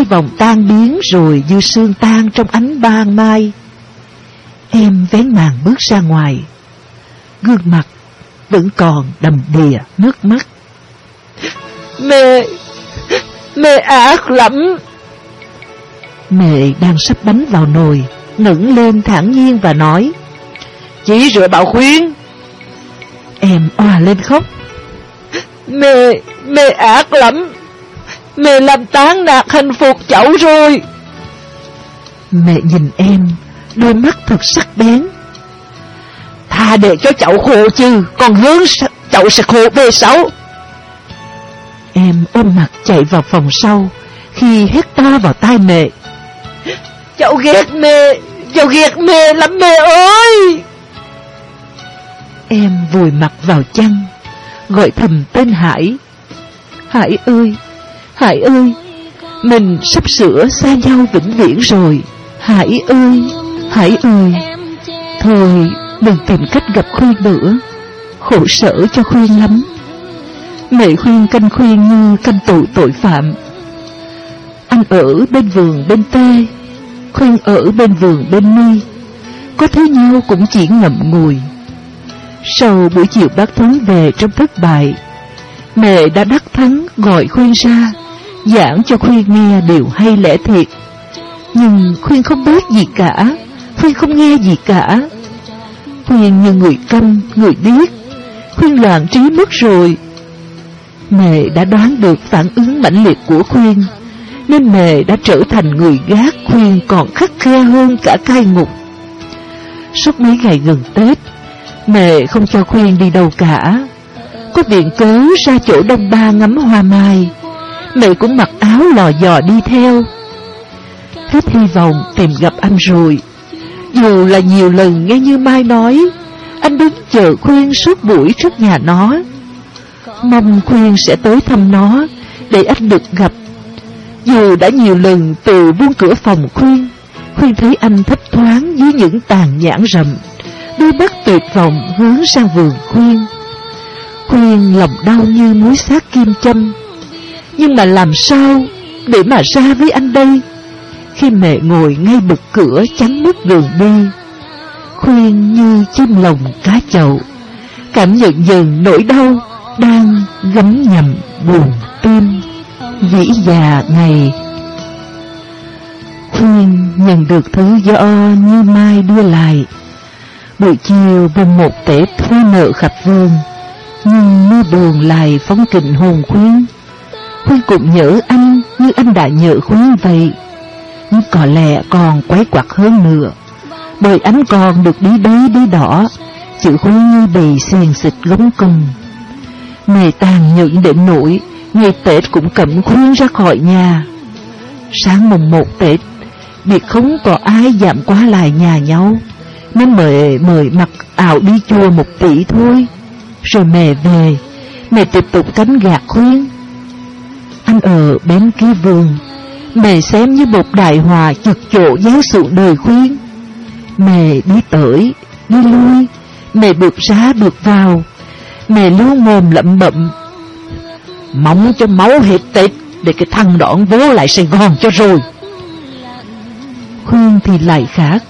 cái vòng tan biến rồi như sương tan trong ánh ban mai. Em vén màn bước ra ngoài, gương mặt vẫn còn đầm đìa nước mắt. Mẹ, mẹ ác lắm. Mẹ đang sắp bánh vào nồi, ngẩng lên thản nhiên và nói, Chỉ rửa bảo khuyên. Em òa lên khóc. Mẹ, mẹ ác lắm. Mẹ làm tán nạt hạnh phúc cháu rồi. Mẹ nhìn em, đôi mắt thật sắc bén. Tha để cho cháu khổ chứ, còn hơn cháu sẽ khổ về sau. Em ôm mặt chạy vào phòng sau, khi hét to vào tai mẹ. Cháu ghét mẹ, cháu ghét mẹ lắm mẹ ơi! Em vùi mặt vào chăn, gọi thầm tên Hải. Hải ơi, Hải ơi, mình sắp sửa xa nhau vĩnh viễn rồi. Hải ơi, Hải ơi, thôi đừng tìm cách gặp Khuyên nữa, khổ sở cho Khuyên lắm. Mẹ Khuyên canh Khuyên như canh tù tội phạm. Anh ở bên vườn bên tê, Khuyên ở bên vườn bên mi, có thấy nhau cũng chỉ ngậm ngùi. Sau buổi chiều bác Thắng về trong thất bại, mẹ đã đắc thắng gọi Khuyên ra, giảng cho Khuyên nghe điều hay lẽ thiệt. Nhưng Khuyên không biết gì cả, Khuyên không nghe gì cả. Khuyên như người câm, người điếc, Khuyên loạn trí mất rồi. Mẹ đã đoán được phản ứng mãnh liệt của Khuyên, nên mẹ đã trở thành người gác Khuyên còn khắc khe hơn cả cai ngục. Suốt mấy ngày gần Tết, mẹ không cho Khuyên đi đâu cả. Có viện cớ ra chỗ đông ba ngắm hoa mai, mẹ cũng mặc áo lò dò đi theo. Hết hy vọng tìm gặp anh rồi. Dù là nhiều lần nghe như Mai nói, anh đứng chờ Khuyên suốt buổi trước nhà nó. Mong Khuyên sẽ tới thăm nó, để anh được gặp. Dù đã nhiều lần từ buông cửa phòng Khuyên, Khuyên thấy anh thấp thoáng dưới những tàn nhãn rậm, đôi mắt tuyệt vọng hướng sang vườn Khuyên. Khuyên lòng đau như muối sát kim châm, nhưng mà làm sao để mà ra với anh đây? Khi mẹ ngồi ngay bực cửa chắn mất đường đi, Khuyên như chim lồng cá chậu, cảm nhận dần nỗi đau đang gấm nhầm buồn tim vĩ già dạ ngày. Khuyên nhận được thứ do như mai đưa lại, buổi chiều bên một tể thuê nợ khắp vườn, nhưng mưa buồn lại phóng kình hồn khuyên. Huynh cũng nhớ anh như anh đã nhớ Khuyên vậy. Nhưng có lẽ còn quấy quặt hơn nữa. Bởi anh còn được đi đây đi đỏ Chữ Khuyên như bị xiềng xịt gống cung Mẹ tàn nhẫn đến nỗi, Ngày Tết cũng cấm Khuyên ra khỏi nhà. Sáng mùng một Tết Biệt không có ai dám qua lại nhà nhau, Nên mời mời mặc ảo đi chùa một tỷ thôi. Rồi mẹ về, Mẹ tiếp tục cánh gạt Khuyên anh ở bên kia vườn. Mẹ xem như một đại hòa chực chỗ giáo sự đời khuyên. Mẹ đi tới, đi lui. Mẹ bước ra bước vào. Mẹ luôn mồm lẩm bẩm. Mong cho máu hết tết Để cái thằng đoạn vô lại Sài Gòn cho rồi. Khuyên thì lại khác.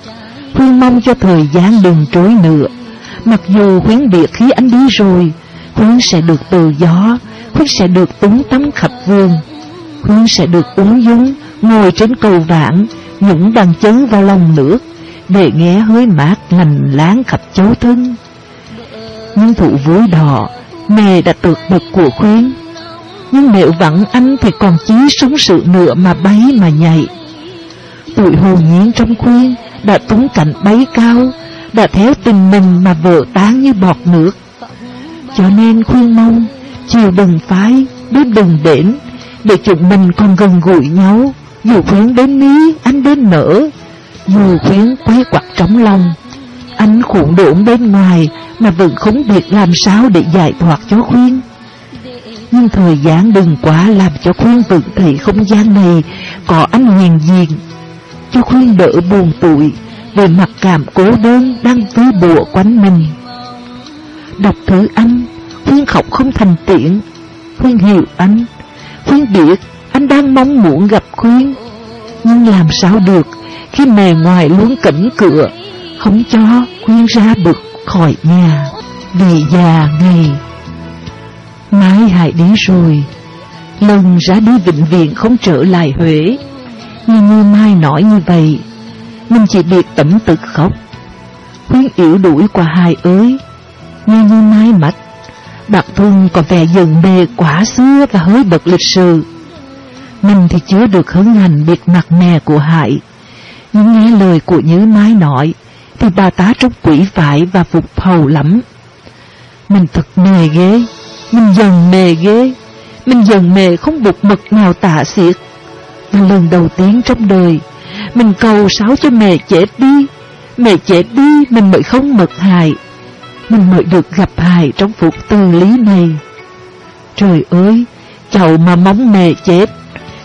Khuyên mong cho thời gian đừng trối nữa. Mặc dù khuyến biệt khi anh đi rồi Khuyên sẽ được tự do. Khuyên sẽ được túng tắm khắp vườn. Khuyên sẽ được uống dung, Ngồi trên cầu vạn Những đằng chấn vào lòng nước, Để nghe hơi mát lành láng khắp chấu thân. Nhưng thụ vui đỏ, Mẹ đã tuyệt bực của Khuyên. Nhưng nếu vặn anh thì còn chí sống sự nữa mà bay mà nhảy. Tuổi hồ nhiên trong Khuyên Đã túng cảnh bay cao, Đã theo tình mình mà vợ tán như bọt nước. Cho nên Khuyên mong chiều đừng phái, đêm đừng đến, để chúng mình còn gần gũi nhau, dù khuyến đến ní, anh đến nở, dù khuyến quay quặt trong lòng. Anh cuộn đổn bên ngoài mà vẫn không biết làm sao để giải thoát cho khuyên. Nhưng thời gian đừng quá làm cho khuyên vẫn thấy không gian này có anh hiền diện, cho khuyên đỡ buồn tủi về mặt cảm cố đơn đang vây bùa quanh mình. Đọc thứ anh Huyên học không thành tiện. Huyên hiểu anh. Huyên biết Anh đang mong muốn gặp Huyên Nhưng làm sao được Khi mẹ ngoài luôn cẩn cửa, Không cho Huyên ra bực khỏi nhà Vì già ngày. Mai Hải đến rồi. Lần ra đi bệnh viện không trở lại Huế. Nhưng như Mai nói như vậy, Mình chỉ biết tẩm tực khóc. Huyên yếu đuổi qua hài ơi. Nghe như Mai mắt Bạc Thung có vẻ dần bề quá xưa và hơi bậc lịch sự. Mình thì chưa được hứng hành biệt mặt mè của Hải. Nhưng nghe lời của nhớ Mai nói, Thì bà tá trông quỷ vải và phục hầu lắm. Mình thật mê ghê, Mình dần mê ghê, Mình dần mê không bục mực nào tạ xiết. Và lần đầu tiên trong đời, Mình cầu sáo cho mẹ chết đi, Mẹ chết đi mình mới không mật hại. Mình mới được gặp hại trong phục tư lý này. Trời ơi, Chậu mà móng mẹ chết.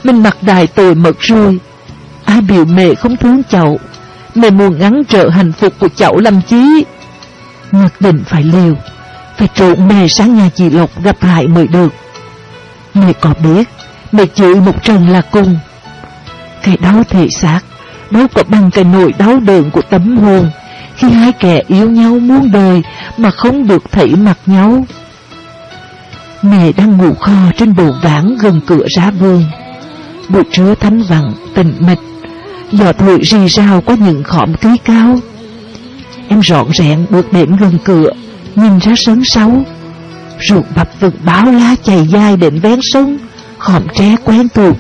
Mình mặc đài tội mật rồi. Ai biểu mẹ không thương chậu? Mẹ muốn ngắn trợ hạnh phúc của chậu làm chí Nhất định phải liều, Phải trộn mẹ sáng nhà chị Lộc gặp hại mới được. Mẹ có biết, Mẹ chửi một trần là cùng. Cái đau thể xác, Đâu có bằng cái nỗi đau đớn của tấm hồn. Khi hai kẻ yêu nhau muôn đời Mà không được thấy mặt nhau. Mẹ đang ngủ kho trên bồ ván gần cửa ra vườn Buổi trưa thanh vắng, tĩnh mịch. Gió thổi rì rào qua những khóm cây cao. Em rọn rẹn bước đến gần cửa Nhìn ra sớm sáu Ruột bập vực báo lá chày dài đến ven sông Khóm tre quen thuộc.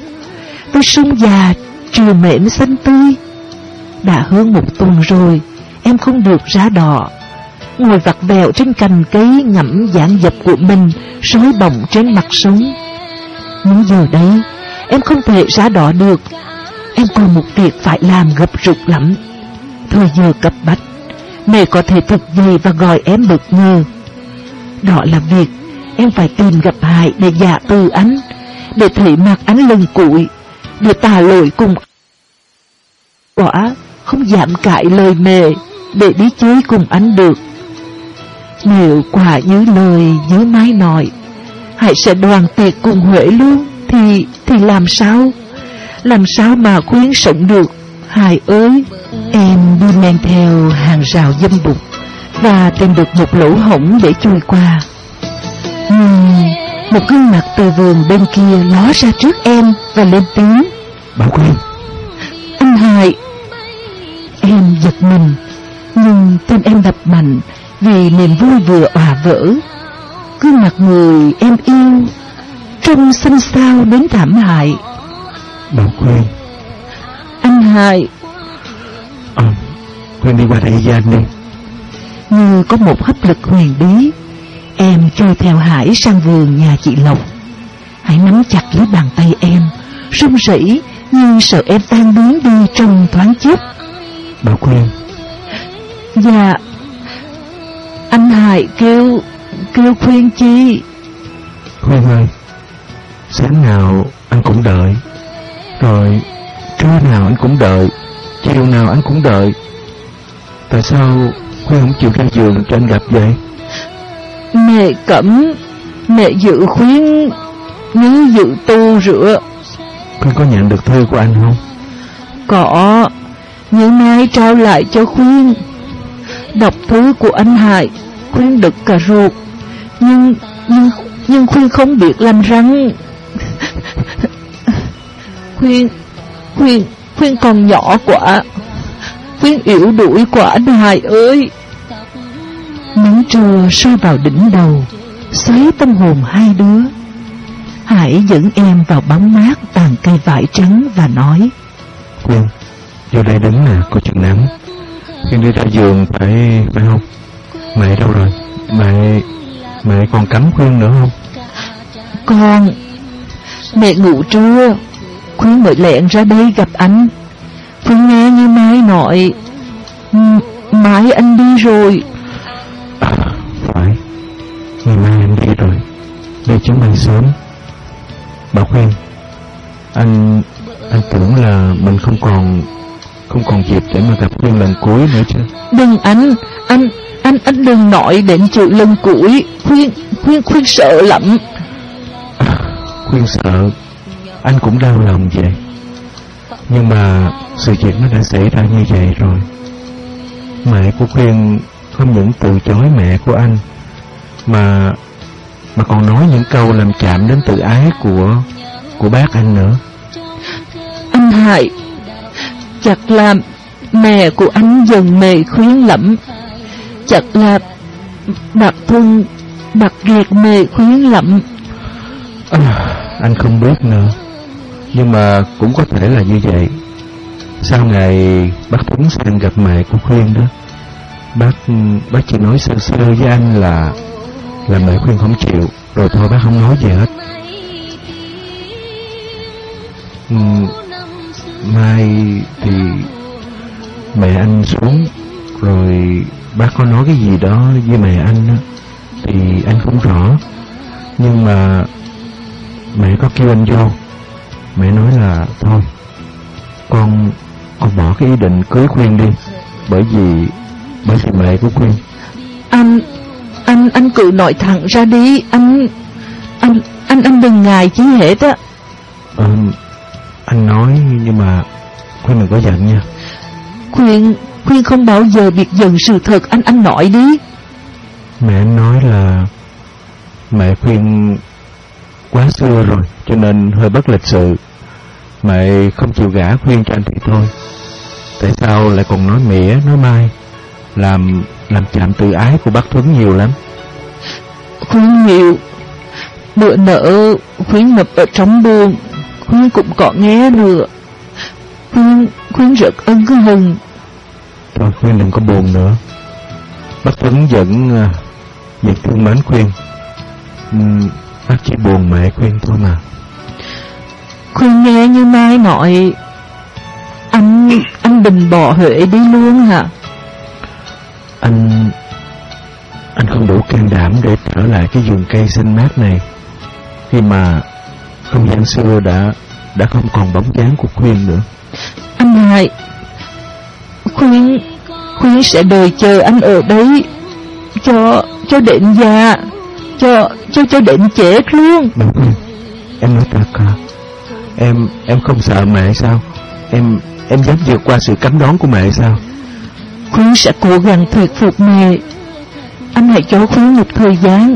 Với sông già Trừ mến xanh tươi. Đã hơn một tuần rồi Em không được ra đỏ Ngồi vặt vẹo trên cành cây Ngẫm dạng dập của mình, Sói bồng trên mặt sống. Nhưng giờ đây, Em không thể ra đỏ được. Em còn một việc phải làm gấp rụt lắm. Thời giờ cấp bách, Mẹ có thể thực về và gọi em bực ngờ Đó là việc Em phải tìm gặp hại để giả từ anh, Để thấy mặt anh lần cụi, Để tà lỗi cùng. Quả không giảm cãi lời mẹ. Để đi chơi cùng anh được. Nếu quả như lời như mai nói Hải sẽ đoàn tiệc cùng Huệ luôn Thì thì làm sao? Làm sao mà khuyến sống được? Hải ơi Em đi men theo hàng rào dâm bụt Và tìm được một lỗ hổng để chui qua. Uhm, Một gương mặt từ vườn bên kia ló ra trước em Và lên tiếng. Bảo Quyên Anh Hải Em giật mình Nhưng tim em đập mạnh Vì niềm vui vừa òa vỡ. Gương mặt người em yêu Trông xanh xao đến thảm hại. Bảo Quyên Anh Hải. Ờ Quyên đi qua đây với anh đi. Như có một hấp lực huyền bí Em trôi theo Hải sang vườn nhà chị Lộc. Hải nắm chặt lấy bàn tay em run rẩy nhưng sợ em tan biến đi trong thoáng chốc. Bảo Quyên Dạ. Anh Hải kêu Kêu khuyên chi. Quyên ơi Sáng nào anh cũng đợi. Rồi trưa nào anh cũng đợi. Chiều nào anh cũng đợi. Tại sao Quyên không chịu ra giường cho anh gặp vậy? Mẹ cẩm Mẹ dự khuyến Như dự tu rửa. Quyên có nhận được thư của anh không? Có. Nhưng mai trao lại cho khuyên Đọc thứ của anh Hải Khuyên được cả ruột Nhưng Nhưng Nhưng khuyên không biết làm răng Khuyên Khuyên Khuyên còn nhỏ quá Khuyên yếu đuổi quá anh Hải ơi. Nắng trưa soi vào đỉnh đầu, Xoáy tâm hồn hai đứa. Hải dẫn em vào bóng mát tàn cây vải trắng và nói khuyên Vô đây đứng nè, có chừng nắng Quyên đi ra giường phải phải không? Mẹ đâu rồi? Mẹ Mẹ còn cấm Quyên nữa không? Con Mẹ ngủ trưa. Khuyên mới lẹn ra đây gặp anh. Khuyên nghe như Mai nói "M- Mai anh đi rồi. À, Phải. Ngày mai anh đi rồi. Đi chuyến bay sớm. Bảo Quyên Anh Anh tưởng là mình không còn Không còn dịp để mà gặp Quyên lần cuối nữa chứ. Đừng anh Anh anh anh đừng nói đến chữ lần cuối. Khuyên Khuyên khuyên sợ lắm. À, Quyên sợ? Anh cũng đau lòng vậy. Nhưng mà sự việc nó đã xảy ra như vậy rồi. Mẹ của Khuyên không những từ chối mẹ của anh Mà mà còn nói những câu làm chạm đến tự ái của của bác anh nữa. Anh Hải chặt lạp mẹ của anh dần mề khuyến lẫm. Chặt lạp bạc thân bạc liệt mề khuyến lẫm. À, Anh không biết nữa. Nhưng mà cũng có thể là như vậy. Sau ngày bác Tuấn sang gặp mẹ của Khuyên đó Bác bác chỉ nói sơ sơ với anh là Là mẹ Khuyên không chịu Rồi thôi bác không nói gì hết. Uhm, Mai thì mẹ anh xuống Rồi bác có nói cái gì đó với mẹ anh đó, Thì anh không rõ. Nhưng mà Mẹ có kêu anh vô. Mẹ nói là Thôi Con Con bỏ cái ý định cưới Khuyên đi Bởi vì Bởi vì mẹ của Khuyên Anh Anh anh cứ nói thẳng ra đi. Anh Anh anh anh đừng ngại chứ hết á Anh nói nhưng mà Khuyên đừng có giận nha. Khuyên Khuyên không bao giờ biết dần sự thật Anh anh nói đi. Mẹ anh nói là Mẹ khuyên quá xưa rồi Cho nên hơi bất lịch sự. Mẹ không chịu gả khuyên cho anh thì thôi. Tại sao lại còn nói mỉa nói mai? Làm làm chạm tự ái của bác Thuấn nhiều lắm. Khuyên nhiều Bữa nợ Khuyên ngập ở trong buồn Khuyên cũng có nghe nữa. Khuyên, khuyên rất ân hận Thôi khuyên đừng có buồn nữa. Bác Tuấn vẫn à, Vẫn thương mến khuyên. Uhm, Bác chỉ buồn mẹ khuyên thôi mà. Khuyên nghe như mai nói Anh Anh định bỏ Huệ đi luôn hả? Anh Anh không đủ can đảm để trở lại cái vườn cây xanh mát này. Khi mà Không gian xưa đã Đã không còn bóng dáng của khuyên nữa. Anh hai Khuyên Khuyên sẽ đợi chờ anh ở đấy Cho Cho đến già Cho Cho cho đến chết luôn. Em nói thật à Em Em không sợ mẹ sao? Em Em dám vượt qua sự cấm đoán của mẹ sao? Khuyên sẽ cố gắng thuyết phục mẹ. Anh hãy cho Khuyên một thời gian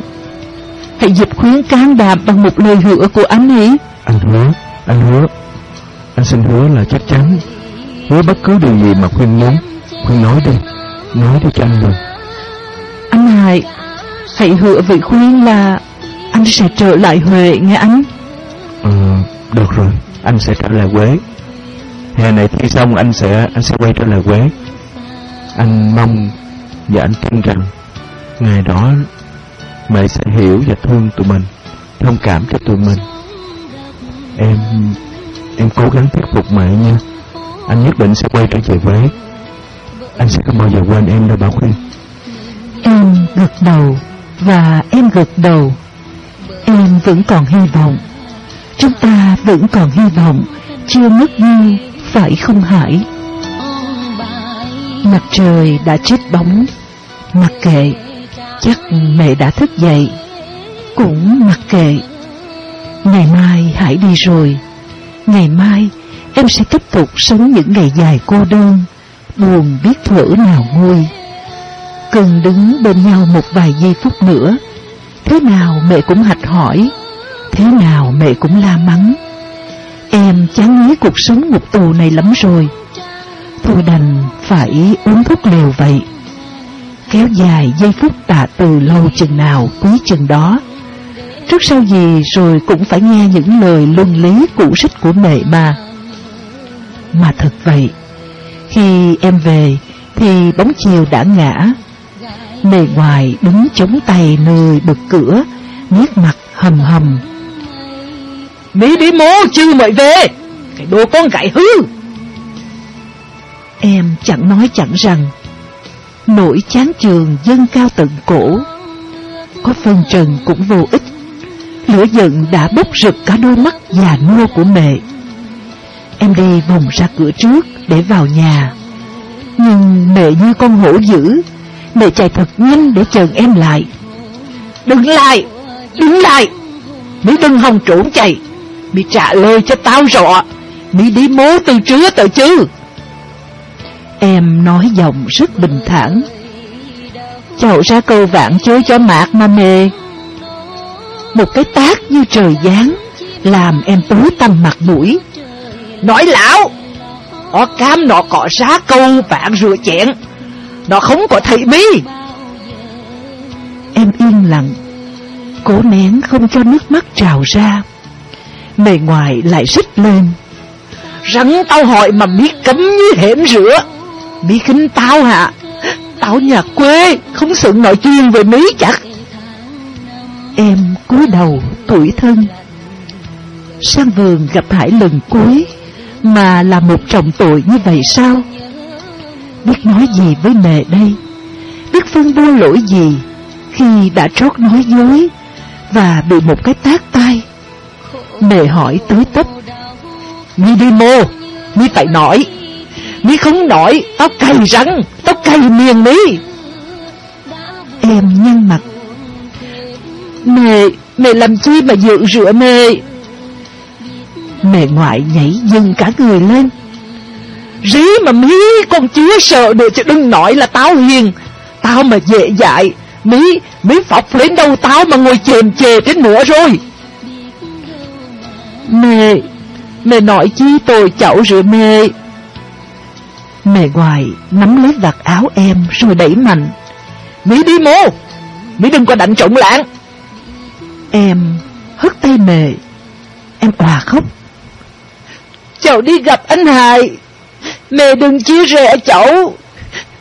Hãy giúp Khuyên can đảm bằng một lời hứa của anh ấy. Anh hứa Anh hứa. Anh xin hứa là chắc chắn. Hứa bất cứ điều gì mà Khuyên muốn Khuyên nói đi Nói đi cho anh rồi Anh Hải Hãy hứa với Khuyên là Anh sẽ trở lại Huệ nghe anh. Ờ được rồi Anh sẽ trở lại Quế Hè này thi xong anh sẽ anh sẽ quay trở lại Quế Anh mong Và anh tin rằng Ngày đó Mẹ sẽ hiểu và thương tụi mình, Thông cảm cho tụi mình. Em Em cố gắng thuyết phục mẹ nha. Anh nhất định sẽ quay trở về với. Anh sẽ không bao giờ quên em đâu, Bảo Khuyên. Em gật đầu Và em gật đầu. Em vẫn còn hy vọng. Chúng ta vẫn còn hy vọng. Chưa mất đi, Phải không Hải? Mặt trời đã chết bóng. Mặc kệ. Chắc mẹ đã thức dậy. Cũng mặc kệ. Ngày mai hãy đi rồi. Ngày mai Em sẽ tiếp tục sống những ngày dài cô đơn, Buồn biết thở nào nguôi. Cần đứng bên nhau một vài giây phút nữa. Thế nào mẹ cũng hạch hỏi. Thế nào mẹ cũng la mắng. Em chán ngấy cuộc sống ngục tù này lắm rồi. Tôi đành phải uống thuốc liều vậy. Kéo dài giây phút tạ từ lâu chừng nào quý chừng đó. Trước sau gì rồi cũng phải nghe những lời luân lý cũ sách của mẹ mà Mà thật vậy, Khi em về thì bóng chiều đã ngã. Mẹ ngoài đứng chống tay nơi bực cửa, Nét mặt hầm hầm. Mỹ đi mô chứ mày về, Cái đồ con gái hư. Em chẳng nói chẳng rằng Nỗi chán trường dâng cao tận cổ. Có phân trần cũng vô ích. Lửa giận đã bốc rực cả đôi mắt già nua của mẹ. Em đi vòng ra cửa trước để vào nhà. Nhưng mẹ như con hổ dữ. Mẹ chạy thật nhanh để chờn em lại. Đừng lại! Đứng lại! Mỹ đừng hòng trốn chạy! Mi trả lời cho tao rõ! Mi đi mố từ chứa tới chứ! Em nói giọng rất bình thản. Cháu ra câu vạn chơi cho mạc mà mê. Một cái tác như trời giáng, Làm em tối tăm mặt mũi. Nói lão Nó cam nó có ra câu vạn rửa chẹn Nó không có thị mi Em yên lặng, Cố nén không cho nước mắt trào ra. Bề ngoài lại rít lên. Rắn tao hỏi mà biết cấm như hẻm rửa. Mỹ khinh tao hả? Tao nhà quê, Không sự nội chuyên về Mỹ chắc. Em cúi đầu tuổi thân. Sang vườn gặp Hải lần cuối, Mà là một trọng tội như vậy sao? Biết nói gì với mẹ đây? Biết phân bua lỗi gì Khi đã trót nói dối Và bị một cái tác tay Mẹ hỏi tới tấp. Mi đi mô Mi phải nói mí không nói Tao cày rắn Tao cày miền mí Em nhăn mặt. Mẹ Mẹ làm chi mà dự rửa mẹ? Mẹ ngoại nhảy dừng cả người lên. Rí mà mí con chưa sợ được chứ đừng nói là tao hiền. Tao mà dễ dại Mí, mí phọc lên đầu tao mà ngồi chềm chề trên nữa rồi. Mẹ, mẹ nói chi tôi chậu rửa mẹ? Mẹ ngoài nắm lấy vạt áo em rồi đẩy mạnh. Mỹ đi mô! Mỹ đừng có đánh trọng lạng! Em hất tay mẹ. Em òa khóc. Cháu đi gặp anh Hải. Mẹ đừng chia rẽ cháu.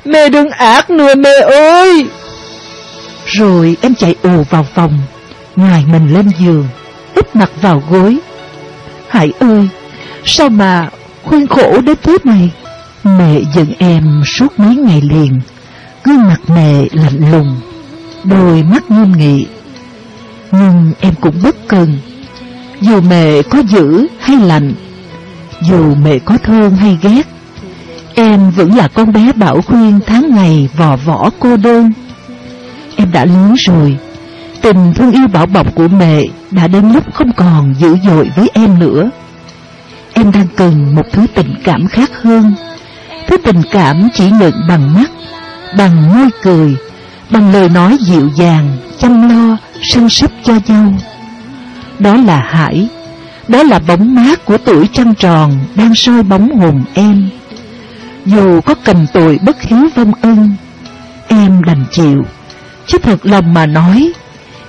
Mẹ đừng ác nữa mẹ ơi! Rồi em chạy ù vào phòng Ngài mình lên giường, Úp mặt vào gối. Hải ơi, Sao mà khuyên khổ đến thế này Mẹ giận em suốt mấy ngày liền. Gương mặt mẹ lạnh lùng, Đôi mắt nghiêm nghị. Nhưng em cũng bất cần. Dù mẹ có dữ hay lạnh Dù mẹ có thương hay ghét, Em vẫn là con bé bảo khuyên tháng ngày vò võ cô đơn. Em đã lớn rồi, Tình thương yêu bảo bọc của mẹ đã đến lúc không còn dữ dội với em nữa. Em đang cần một thứ tình cảm khác hơn. Thứ tình cảm chỉ nhận bằng mắt, bằng môi cười, bằng lời nói dịu dàng, chăm lo, săn sóc cho nhau. Đó là Hải, đó là bóng mát của tuổi trăng tròn đang soi bóng hồn em. Dù có cầm tội bất hiếu vong ân, em đành chịu, chứ thật lòng mà nói,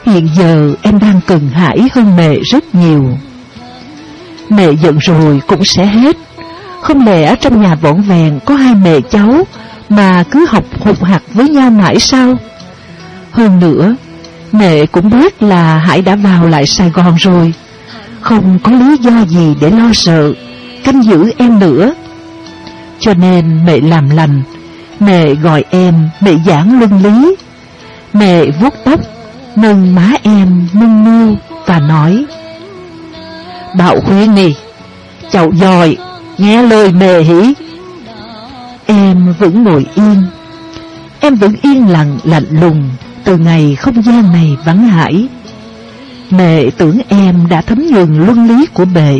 hiện giờ em đang cần Hải hơn mẹ rất nhiều. Mẹ giận rồi cũng sẽ hết, không lẽ trong nhà vỗn vẹn có hai mẹ cháu mà cứ học hụt hạt với nhau mãi sao? Hơn nữa, mẹ cũng biết là Hải đã vào lại Sài Gòn rồi, không có lý do gì để lo sợ, canh giữ em nữa. Cho nên mẹ làm lành, mẹ gọi em, mẹ giảng luân lý. Mẹ vuốt tóc, nâng má em nâng niu và nói Bảo Huy nè, cháu giỏi nghe lời mẹ hỉ. Em vẫn ngồi yên, em vẫn yên lặng lạnh lùng từ ngày không gian này vắng hải. Mẹ tưởng em đã thấm nhuần luân lý của mẹ.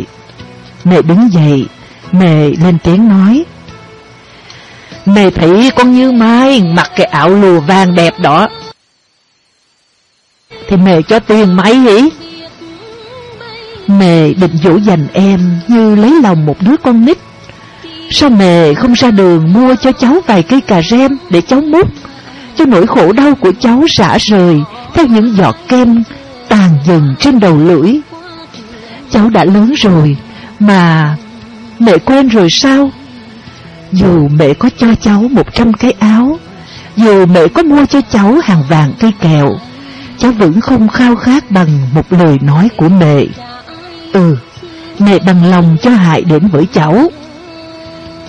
Mẹ đứng dậy, mẹ lên tiếng nói. Mẹ thấy con như mai mặc cái áo lùa vàng đẹp đó. Thì mẹ cho tiền máy hỉ? Mẹ định dỗ dành em như lấy lòng một đứa con nít. Sao mẹ không ra đường mua cho cháu vài cây cà rem để cháu mút Cho nỗi khổ đau của cháu rã rời Theo những giọt kem tàn dần trên đầu lưỡi. Cháu đã lớn rồi, Mà mẹ quên rồi sao? Dù mẹ có cho cháu một trăm cái áo, Dù mẹ có mua cho cháu hàng vàng cây kẹo, Cháu vẫn không khao khát bằng một lời nói của mẹ. Ừ, mẹ bằng lòng cho Hải đến với cháu.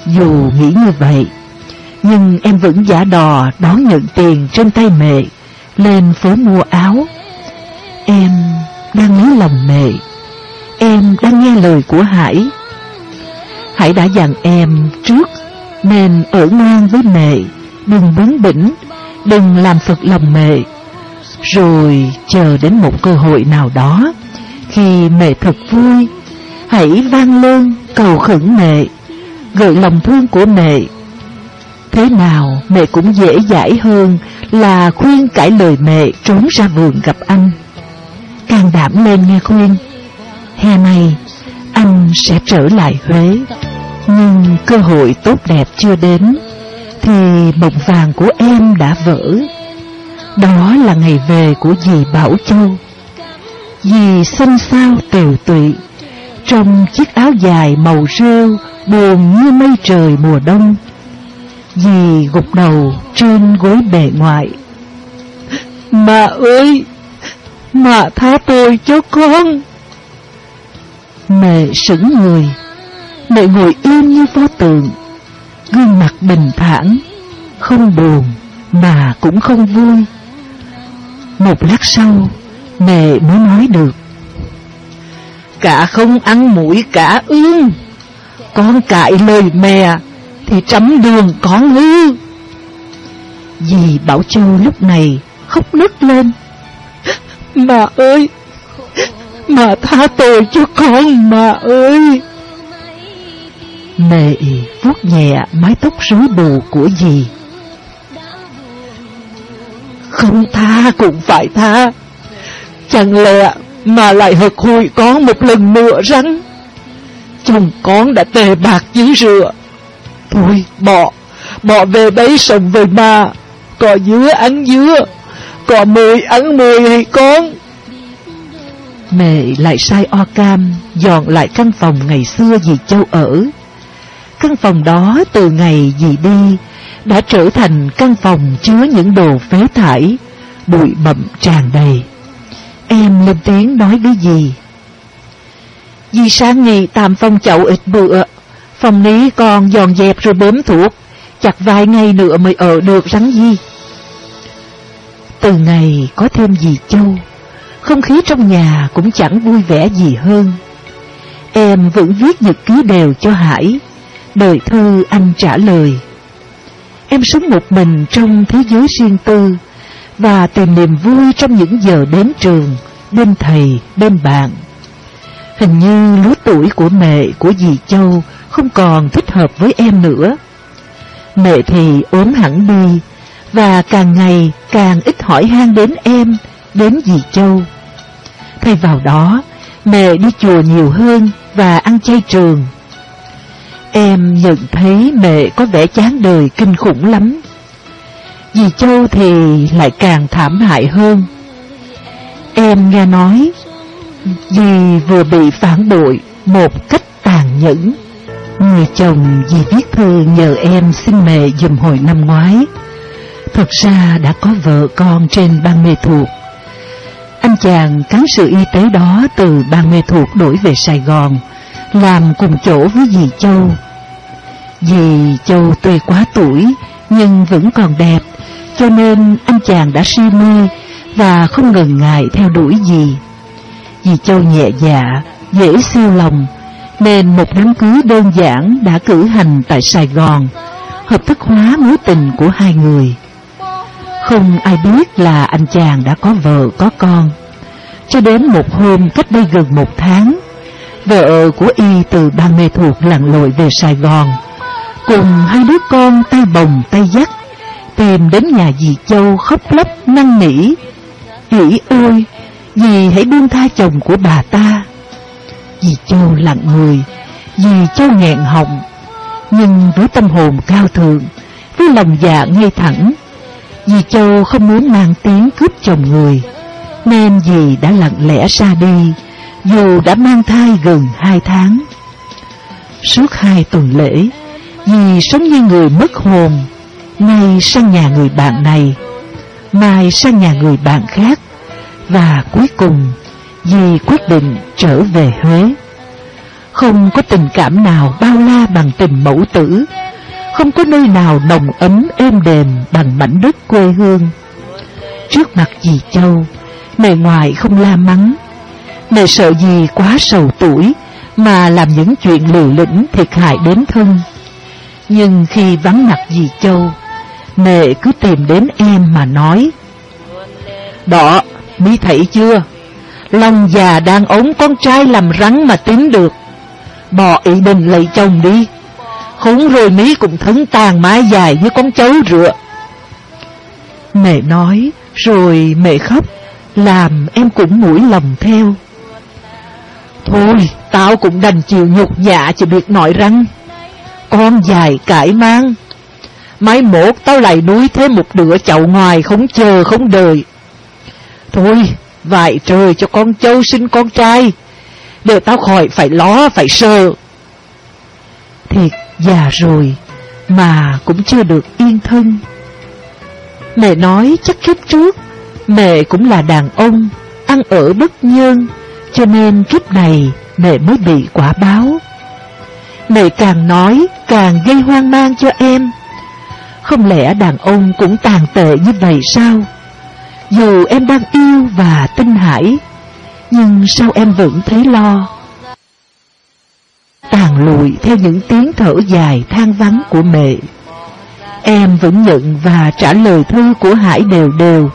Dù nghĩ như vậy, nhưng em vẫn giả đò đón nhận tiền trên tay mẹ, lên phố mua áo. Em đang lấy lòng mẹ, em đang nghe lời của Hải. Hải đã dặn em trước, nên ở ngoan với mẹ, đừng bướng bỉnh, đừng làm phật lòng mẹ. Rồi chờ đến một cơ hội nào đó, khi mẹ thật vui, hãy vang lên cầu khẩn mẹ, gợi lòng thương của mẹ. Thế nào mẹ cũng dễ dãi hơn là khuyên cãi lời mẹ trốn ra vườn gặp anh. Can đảm lên nghe khuyên, hè này anh sẽ trở lại Huế. Nhưng cơ hội tốt đẹp chưa đến, thì mộng vàng của em đã vỡ. Đó là ngày về của dì Bảo Châu. Dì xanh sao tiều tụy, trong chiếc áo dài màu rêu buồn như mây trời mùa đông. Dì gục đầu trên gối bề ngoại. Mà ơi, mà tha tôi cho con. Mẹ sững người, mẹ ngồi im như pho tượng, gương mặt bình thản, không buồn mà cũng không vui. Một lát sau, mẹ mới nói được. Cả không ăn mũi cả ương, con cãi lời mẹ thì trắm đường con hư. Dì Bảo Châu lúc này khóc nức lên. Mà ơi, mà tha tội cho con mà ơi. Mẹ vuốt nhẹ mái tóc rối bù của dì. Không tha cũng phải tha Chẳng lẽ mà lại hợp hụi con một lần nữa rắn? Chồng con đã tề bạc dưới rửa. Thôi bỏ Bỏ về đấy sống với ma, Có dứa ăn dứa Có mười ăn mười hay con. Mẹ lại sai o cam Dọn lại căn phòng ngày xưa dì Châu ở. Căn phòng đó từ ngày dì đi đã trở thành căn phòng chứa những đồ phế thải, bụi bậm tràn đầy. Em lên tiếng nói với dì. Dì sáng ngày tạm phòng chậu ít bữa, phòng lý còn dọn dẹp rồi bấm thuốc, chặt vài ngày nữa mới ở được rắn di. Từ ngày có thêm dì Châu, không khí trong nhà cũng chẳng vui vẻ gì hơn. Em vẫn viết nhật ký đều cho Hải, đời thư anh trả lời. Em sống một mình trong thế giới riêng tư và tìm niềm vui trong những giờ đến trường, bên thầy, bên bạn. Hình như lứa tuổi của mẹ, của dì Châu không còn thích hợp với em nữa. Mẹ thì ốm hẳn đi và càng ngày càng ít hỏi han đến em, đến dì Châu. Thay vào đó, mẹ đi chùa nhiều hơn và ăn chay trường Em nhận thấy mẹ có vẻ chán đời kinh khủng lắm. Dì Châu thì lại càng thảm hại hơn. Em nghe nói, dì vừa bị phản bội một cách tàn nhẫn. Người chồng dì viết thư nhờ em xin mẹ dùm hồi năm ngoái. Thật ra đã có vợ con trên bang mê thuộc. Anh chàng cán sự y tế đó từ bang mê thuộc đổi về Sài Gòn làm cùng chỗ với dì Châu. Dì Châu tuy quá tuổi nhưng vẫn còn đẹp, cho nên anh chàng đã si mê và không ngần ngại theo đuổi gì, Dì Châu nhẹ dạ, dễ siêu lòng, nên một đám cưới đơn giản đã cử hành tại Sài Gòn, hợp thức hóa mối tình của hai người. Không ai biết là anh chàng đã có vợ có con. Cho đến một hôm cách đây gần một tháng, Vợ của y từ Ban mê thuộc lặn lội về Sài Gòn Cùng hai đứa con tay bồng tay dắt Tìm đến nhà dì Châu khóc lóc năn nỉ. Ỉ ơi Dì hãy buông tha chồng của bà ta. Dì Châu lặng người Dì Châu nghẹn họng. Nhưng với tâm hồn cao thượng Với lòng dạ ngay thẳng Dì Châu không muốn mang tiếng cướp chồng người. Nên dì đã lặng lẽ ra đi dù đã mang thai gần hai tháng. Suốt hai tuần lễ, vì sống như người mất hồn, nay sang nhà người bạn này, mai sang nhà người bạn khác, và cuối cùng dì quyết định trở về Huế. Không có tình cảm nào bao la bằng tình mẫu tử, không có nơi nào nồng ấm êm đềm bằng mảnh đất quê hương. Trước mặt dì Châu, mẹ ngoại không la mắng, Mẹ sợ gì quá sầu tuổi Mà làm những chuyện liều lĩnh thiệt hại đến thân nhưng khi vắng mặt dì Châu Mẹ cứ tìm đến em mà nói Đó, mi thấy chưa? Long già đang ống con trai làm rắn mà tính được. Bỏ ý định lấy chồng đi. Khốn rồi mí cũng thấn tàn mái dài như con cháu rửa. Mẹ nói Rồi mẹ khóc Làm em cũng mũi lòng theo. Thôi Tao cũng đành chịu nhục dạ Chỉ biết nói răng con dài cải mang. Mai mốt tao lại nuôi thêm một đứa chậu ngoài Không chờ, không đợi. Thôi Vài trời cho con châu sinh con trai, Để tao khỏi phải lo, phải sợ. Thiệt già rồi, Mà cũng chưa được yên thân. Mẹ nói chắc kiếp trước, Mẹ cũng là đàn ông, Ăn ở bất nhân Cho nên kiếp này mẹ mới bị quả báo. Mẹ càng nói, càng gây hoang mang cho em. Không lẽ đàn ông cũng tàn tệ như vậy sao? Dù em đang yêu và tinh hải, Nhưng sao em vẫn thấy lo? Tàn lụi theo những tiếng thở dài than vắng của mẹ. Em vẫn nhận và trả lời thư của Hải đều đều.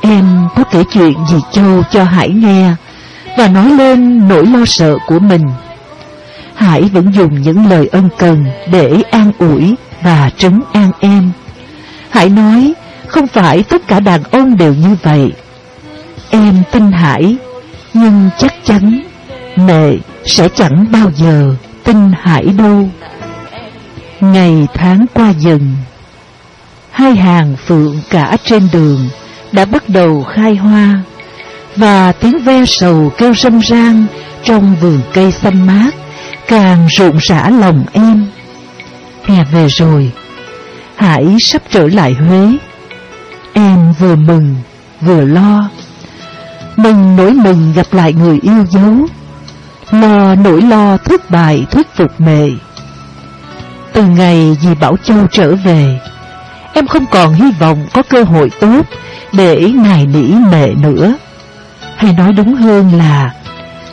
Em có kể chuyện gì Châu cho Hải nghe Và nói lên nỗi lo sợ của mình. Hải vẫn dùng những lời ân cần để an ủi và trấn an em. Hải nói, không phải tất cả đàn ông đều như vậy. Em tin Hải, Nhưng chắc chắn Mẹ sẽ chẳng bao giờ tin Hải đâu. Ngày tháng qua dần, Hai hàng phượng cả trên đường Đã bắt đầu khai hoa Và tiếng ve sầu kêu râm ran Trong vườn cây xanh mát. Càng rộn rã lòng em. Hè về rồi, Hải sắp trở lại Huế. Em vừa mừng, vừa lo. Mừng nỗi mừng gặp lại người yêu dấu. Lo nỗi lo thất bại, thuyết phục mẹ từ ngày dì Bảo Châu trở về, Em không còn hy vọng có cơ hội tốt Để ngài nỉ mẹ nữa. Hay nói đúng hơn là,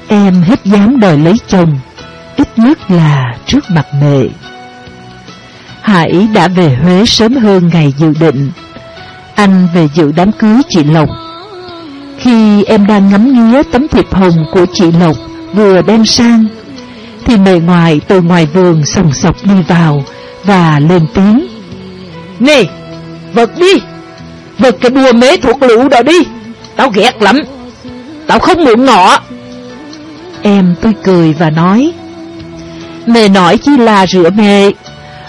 Em hết dám đòi lấy chồng. Ít nhất là trước mặt mẹ. Hải đã về Huế sớm hơn ngày dự định. Anh về dự đám cưới chị Lộc. Khi em đang ngắm nghía tấm thiệp hồng của chị Lộc Vừa đem sang, thì mẹ ngoài từ ngoài vườn sòng sọc đi vào Và lên tiếng. Nè Vật đi Vật cái đùa mế thuộc lũ đó đi, Tao ghét lắm, Tao không muốn ngọ. Em tôi cười và nói Mẹ nói chỉ là rửa mẹ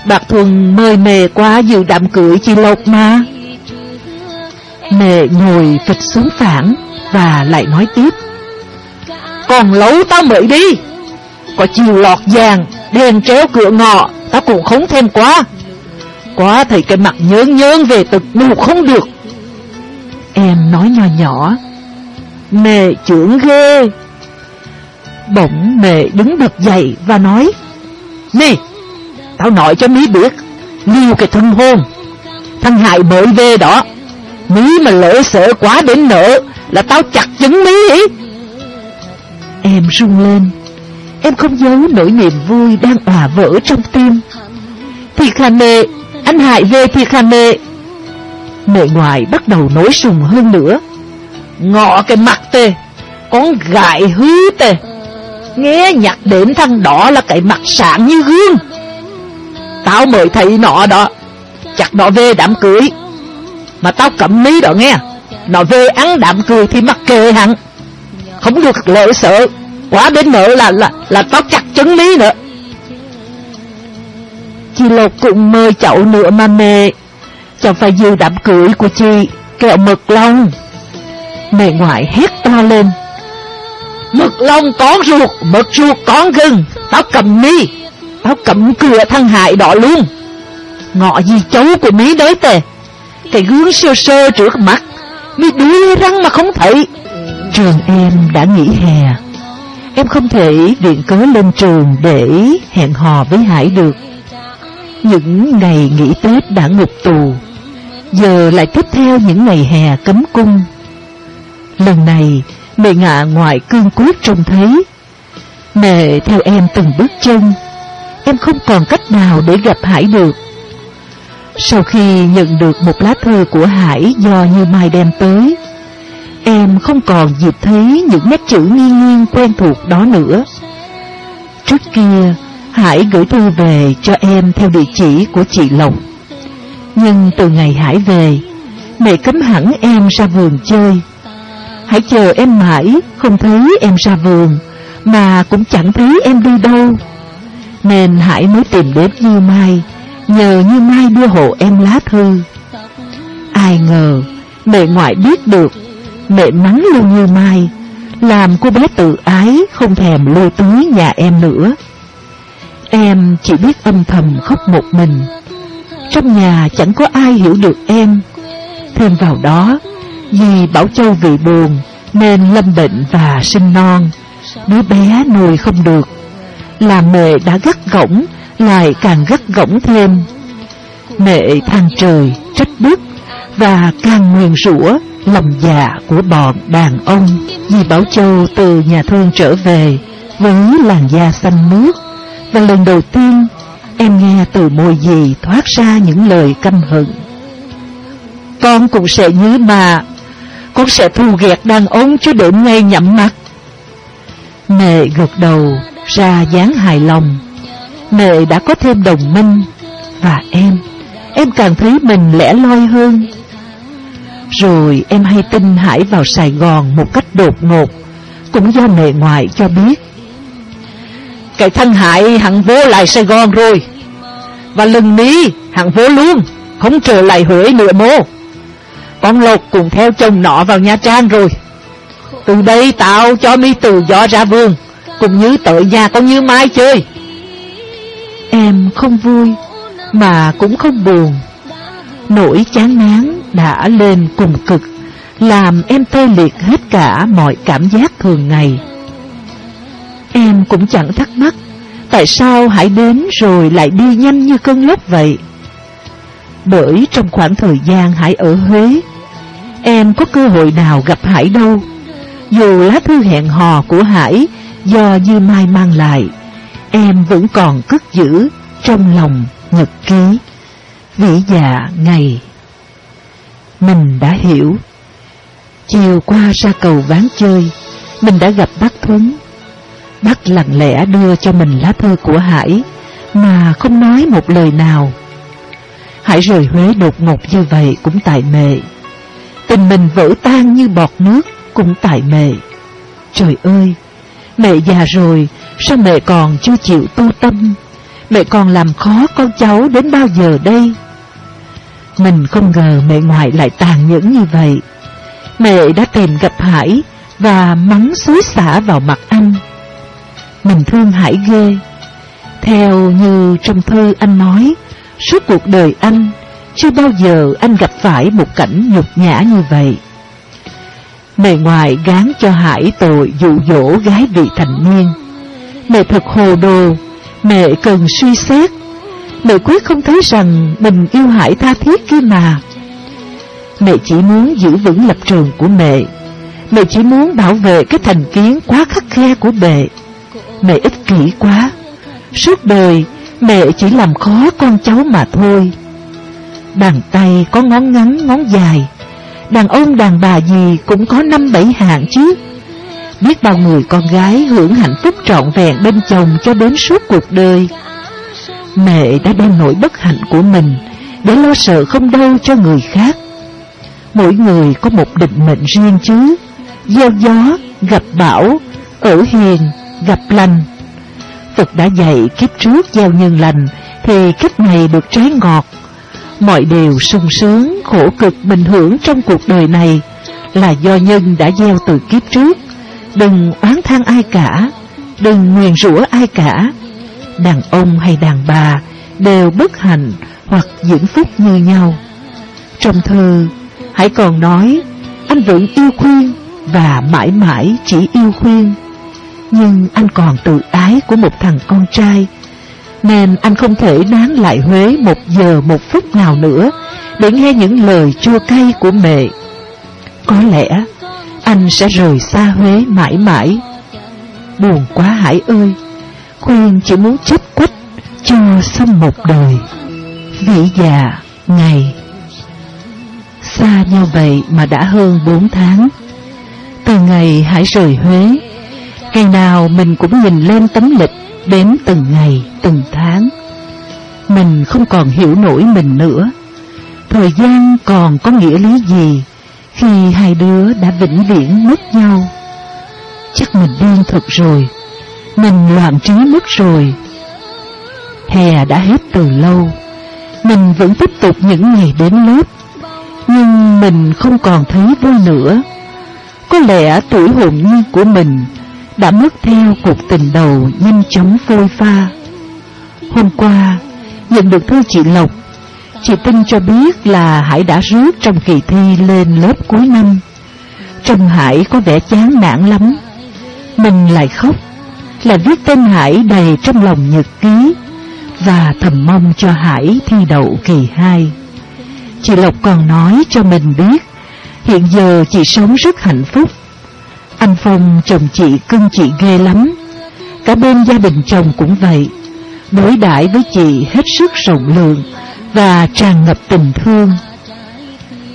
Bạc Thuần mời mẹ qua dự đám cưới chị Lộc mà Mẹ ngồi phịch xuống phản Và lại nói tiếp. Còn lâu tao mới đi. Có chiều lọt vàng Đèn treo cửa ngọ Ta cũng không thêm quá Quá thấy cái mặt nhớn nhớn về tực nụ không được. Em nói nhỏ nhỏ. Mẹ trưởng ghê. Bỗng mẹ đứng bật dậy và nói Nè Tao nói cho mí biết Liêu cái thân hôn Thằng Hải mới về đó Mí mà lỡ sợ quá đến nợ Là tao chặt chứng mí ý. Em rung lên, Em không giấu nỗi niềm vui đang òa vỡ trong tim. Thiệt hà mê, Anh hại về thiệt hà mê. Mẹ ngoại bắt đầu nổi sùng hơn nữa. Ngọ cái mặt tê, Con gại hư tê. Nghe nhạc đến thằng đó là cái mặt sáng như gương. Tao mới thấy nó đó, Chắc nó về đám cưới. Mà tao cấm lý đó nghe, Nó về ăn đám cưới thì mặc kệ hẳn. Không được lỡ sợ, Quá đến nợ là là là tao chặt chứng lý nữa. Chị Lộc cũng mời chậu nữa mà mẹ Chẳng phải dự đám cưới của chị Kẹo mực long Mẹ ngoại hét to lên. Mực long con ruột, Mực ruột con gừng. Tao cầm mi. Tao cầm cửa thằng hại đó luôn. Ngọ gì cháu của mí đấy tề Cái gương sơ sơ trước mặt. Mi đuôi răng mà không thấy. Trường em đã nghỉ hè. Em không thể viện cớ lên trường để hẹn hò với Hải được. Những ngày nghỉ Tết đã ngục tù. Giờ lại tiếp theo những ngày hè cấm cung. Lần này mẹ ngạ ngoại cương quyết trông thấy Mẹ theo em từng bước chân Em không còn cách nào để gặp Hải được Sau khi nhận được một lá thư của Hải do Như Mai đem tới Em không còn dịp thấy những nét chữ nghiêng nghiêng quen thuộc đó nữa Trước kia, Hải gửi thư về cho em theo địa chỉ của chị Lộc. Nhưng từ ngày Hải về, mẹ cấm hẳn em ra vườn chơi. Hãy chờ em mãi, không thấy em ra vườn, mà cũng chẳng thấy em đi đâu. Nên Hải mới tìm đến Như Mai, nhờ Như Mai đưa hộ em lá thư. Ai ngờ, mẹ ngoại biết được, mẹ mắng luôn Như Mai, làm cô bé tự ái không thèm lôi tới nhà em nữa. Em chỉ biết âm thầm khóc một mình. Trong nhà chẳng có ai hiểu được em. Thêm vào đó, vì Bảo Châu vì buồn nên lâm bệnh và sinh non. Đứa bé nuôi không được. là mẹ đã gắt gỏng, lại càng gắt gỏng thêm. Mẹ than trời, trách đức và càng nguyền rủa lòng dạ của bọn đàn ông vì Bảo Châu từ nhà thương trở về với làn da xanh mướt và lần đầu tiên em nghe từ môi dì thoát ra những lời căm hận. Con cũng sẽ như mà, con sẽ thù ghét đàn ông chứ đến ngay nhậm mắt. Mẹ gật đầu ra dáng hài lòng. Mẹ đã có thêm đồng minh và em, em càng thấy mình lẻ loi hơn. Rồi em hay tin Hải vào Sài Gòn một cách đột ngột, cũng do mẹ ngoại cho biết. Cái thân Hải hẳn vô lại Sài Gòn rồi, và lần ní hẳn vô luôn, không trở lại Huế nữa mô. Con Lộc cùng theo chồng nọ vào Nha Trang rồi. Từ đây tạo cho mi tự do ra vườn, cùng như tới nhà con Như Mai chơi. Em không vui, mà cũng không buồn. Nỗi chán nán đã lên cùng cực, làm em tê liệt hết cả mọi cảm giác thường ngày. Em cũng chẳng thắc mắc, tại sao hãy đến rồi lại đi nhanh như cơn lốc vậy? Bởi trong khoảng thời gian Hải ở Huế, em có cơ hội nào gặp Hải đâu. Dù lá thư hẹn hò của Hải do Dư Mai mang lại, em vẫn còn cất giữ trong lòng nhật ký. Vĩ dạ ngày Mình đã hiểu Chiều qua ra cầu ván chơi Mình đã gặp bác Thuấn Bác lặng lẽ đưa cho mình lá thư của Hải Mà không nói một lời nào Hãy rời Huế đột ngột như vậy cũng tại mẹ Tình mình vỡ tan như bọt nước cũng tại mẹ Trời ơi, Mẹ già rồi, Sao mẹ còn chưa chịu tu tâm? Mẹ còn làm khó con cháu đến bao giờ đây? Mình không ngờ mẹ ngoại lại tàn nhẫn như vậy. Mẹ đã tìm gặp Hải Và mắng xối xả vào mặt anh. Mình thương Hải ghê. Theo như trong thư anh nói Suốt cuộc đời anh, Chưa bao giờ anh gặp phải một cảnh nhục nhã như vậy. Mẹ ngoài gán cho Hải tội dụ dỗ gái vị thành niên Mẹ thật hồ đồ Mẹ cần suy xét Mẹ quyết không thấy rằng mình yêu Hải tha thiết kia mà. Mẹ chỉ muốn giữ vững lập trường của mẹ Mẹ chỉ muốn bảo vệ cái thành kiến quá khắc khe của mẹ. Mẹ ích kỷ quá, Suốt đời mẹ chỉ làm khó con cháu mà thôi. Bàn tay có ngón ngắn ngón dài. Đàn ông đàn bà gì cũng có năm bảy hạng chứ. Biết bao người con gái hưởng hạnh phúc trọn vẹn bên chồng cho đến suốt cuộc đời. Mẹ đã đem nỗi bất hạnh của mình Để lo sợ không đâu cho người khác. Mỗi người có một định mệnh riêng chứ. Gieo gió, gặp bão Ở hiền, gặp lành. Phật đã dạy kiếp trước gieo nhân lành Thì kiếp này được trái ngọt. Mọi điều sung sướng, khổ cực bình hưởng trong cuộc đời này Là do nhân đã gieo từ kiếp trước. Đừng oán than ai cả Đừng nguyền rủa ai cả. Đàn ông hay đàn bà Đều bất hạnh hoặc diễn phúc như nhau. Trong thơ Hãy còn nói Anh vẫn yêu khuyên Và mãi mãi chỉ yêu khuyên. Nhưng anh còn tự ái của một thằng con trai Nên anh không thể nán lại Huế một giờ một phút nào nữa Để nghe những lời chua cay của mẹ Có lẽ anh sẽ rời xa Huế mãi mãi. Buồn quá Hải ơi, khuyên chỉ muốn chết quách cho xong một đời. Vĩ già, ngày. Xa nhau vậy mà đã hơn bốn tháng. Từ ngày Hải rời Huế, Ngày nào mình cũng nhìn lên tấm lịch Đếm từng ngày, từng tháng. Mình không còn hiểu nổi mình nữa. Thời gian còn có nghĩa lý gì Khi hai đứa đã vĩnh viễn mất nhau? Chắc mình điên thật rồi. Mình loạn trí mất rồi. Hè đã hết từ lâu. Mình vẫn tiếp tục những ngày đến lớp. Nhưng mình không còn thấy vui nữa. Có lẽ tuổi hồn nhiên của mình đã mất theo cuộc tình đầu nhanh chóng phôi pha. Hôm qua, Nhận được thư chị Lộc, Chị Tinh cho biết là Hải đã rớt trong kỳ thi lên lớp cuối năm. Trông Hải có vẻ chán nản lắm. Mình lại khóc Lại viết tên Hải đầy trong lòng nhật ký Và thầm mong cho Hải thi đậu kỳ 2 Chị Lộc còn nói cho mình biết, Hiện giờ chị sống rất hạnh phúc. Anh Phong chồng chị cưng chị ghê lắm. Cả bên gia đình chồng cũng vậy. Đối đãi với chị hết sức rộng lượng Và tràn ngập tình thương.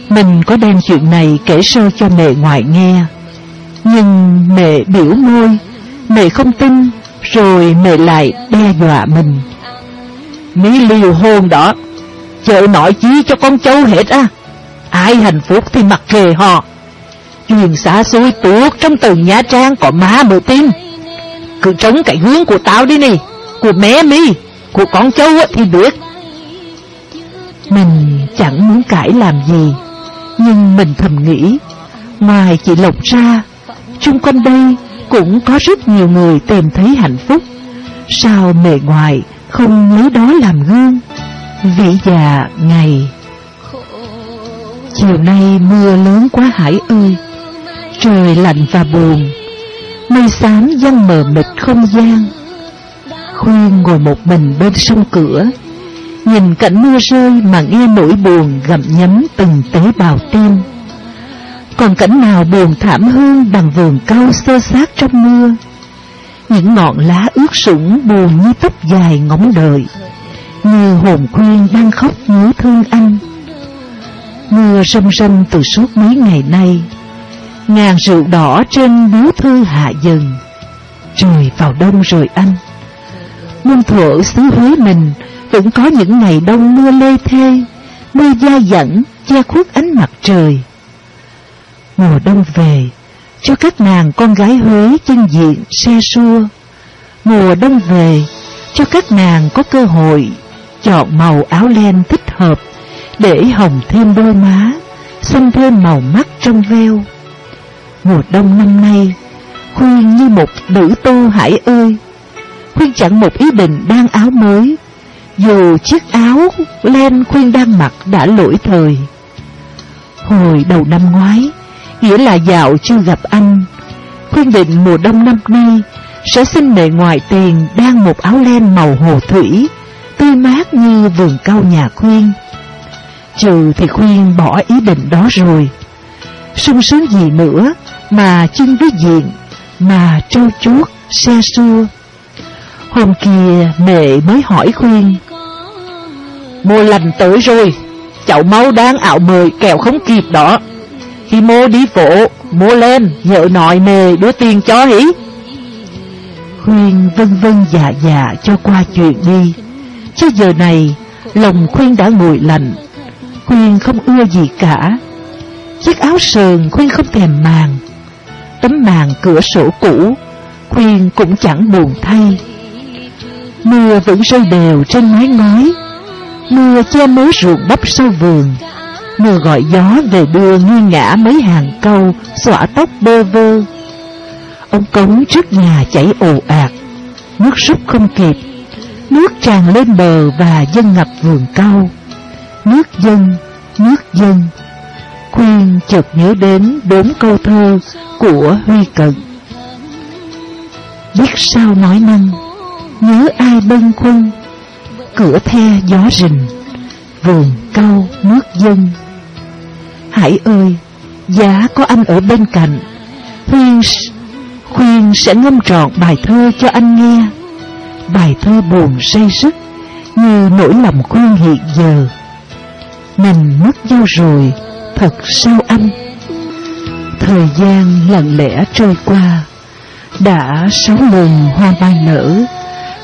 Mình có đem chuyện này kể sơ cho mẹ ngoại nghe. Nhưng mẹ biểu môi, Mẹ không tin, Rồi mẹ lại đe dọa mình. Mỹ liều hôn đó, Chợ nội chí cho con cháu hết á. Ai hạnh phúc thì mặc kệ họ. Chuyện xa xôi tuốt trong từng Nha trang có má mới tim Cứ trống cái hướng của tao đi nè, Của mẹ mi, Của con cháu thì biết. Mình chẳng muốn cãi làm gì, Nhưng mình thầm nghĩ, Ngoài chị Lộc ra, chung quanh đây cũng có rất nhiều người tìm thấy hạnh phúc. Sao mẹ ngoại không lấy đó làm gương? Vĩ già ngày, Chiều nay mưa lớn quá Hải ơi. Trời lạnh và buồn. Mây xám dâng mờ mịt không gian. Khuyên ngồi một mình bên sông cửa, Nhìn cảnh mưa rơi mà nghe nỗi buồn gặm nhấm từng tế bào tim. Còn cảnh nào buồn thảm hơn bằng vườn cao sơ sát trong mưa? Những ngọn lá ướt sũng buồn như tóc dài ngóng đợi, Như hồn khuyên đang khóc nhớ thương anh. Mưa râm râm từ suốt mấy ngày nay Ngàn rượu đỏ trên búa thư hạ dần. Trời vào đông rồi anh. Muôn thuở xứ Huế mình Vẫn có những ngày đông mưa lê thê, Mưa da dẫn che khuất ánh mặt trời. Mùa đông về, Cho các nàng con gái Huế chân diện xe xua. Mùa đông về, Cho các nàng có cơ hội Chọn màu áo len thích hợp Để hồng thêm đôi má, Xanh thêm màu mắt trong veo. Mùa đông năm nay, Khuyên như một nữ tô hải ơi. Khuyên chẳng một ý định đang áo mới, Dù chiếc áo len Khuyên đang mặc đã lỗi thời. Hồi đầu năm ngoái, Nghĩa là dạo chưa gặp anh, Khuyên định mùa đông năm nay Sẽ xin mẹ ngoài tiền Đang một áo len màu hồ thủy, Tươi mát như vườn cao nhà khuyên. Trừ thì khuyên bỏ ý định đó rồi. Sung sướng gì nữa mà chân với diện, Mà trâu chuốt xe xua. Hôm kia mẹ mới hỏi khuyên Mùa lành tới rồi, Chậu máu đang ảo mời kẹo không kịp đó. Khi mô đi phố Mua lên nhợ nội mề đưa tiền cho hỉ Khuyên vân vân dạ dạ cho qua chuyện đi. Chứ giờ này, Lòng Khuyên đã nguội lạnh. Khuyên không ưa gì cả. Chiếc áo sờn Khuyên không thèm màng. Tấm màn cửa sổ cũ Khuyên cũng chẳng buồn thay. Mưa vẫn rơi đều trên mái ngói Mưa che mớ ruộng bắp sau vườn Mưa gọi gió về đưa nghi ngã mấy hàng câu Xõa tóc bơ vơ. Ông cống trước nhà chảy ồ ạt Nước rút không kịp Nước tràn lên bờ và dân ngập vườn cau Nước dân, nước dân Khuyên chợt nhớ đến bốn câu thơ của Huy Cận. Biết sao nói năng, Nhớ ai bâng khuâng, Cửa the gió rình, Vườn cau nước dân. Hải ơi, Giá có anh ở bên cạnh, Khuyên Khuyên sẽ ngâm trọn bài thơ cho anh nghe. Bài thơ buồn say sức, Như nỗi lòng khuyên hiện giờ. Mình mất nhau rồi Thật sau anh? Thời gian lặng lẽ trôi qua Đã sáu lần hoa mai nở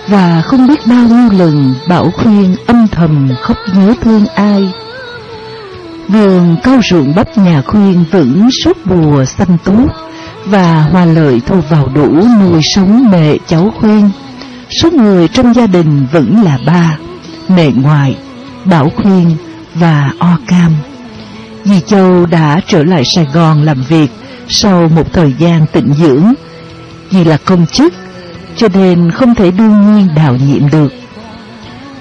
Và không biết bao nhiêu lần Bảo khuyên âm thầm khóc nhớ thương ai. Vườn cao ruộng bắp nhà khuyên vẫn suốt bùa xanh tốt Và hoa lợi thu vào đủ nuôi sống mẹ cháu khuyên. Số người trong gia đình vẫn là ba Mẹ ngoại, Bảo khuyên và O Cam. Dì Châu đã trở lại Sài Gòn làm việc sau một thời gian tịnh dưỡng. Vì là công chức, cho nên không thể đương nhiên đào nhiệm được.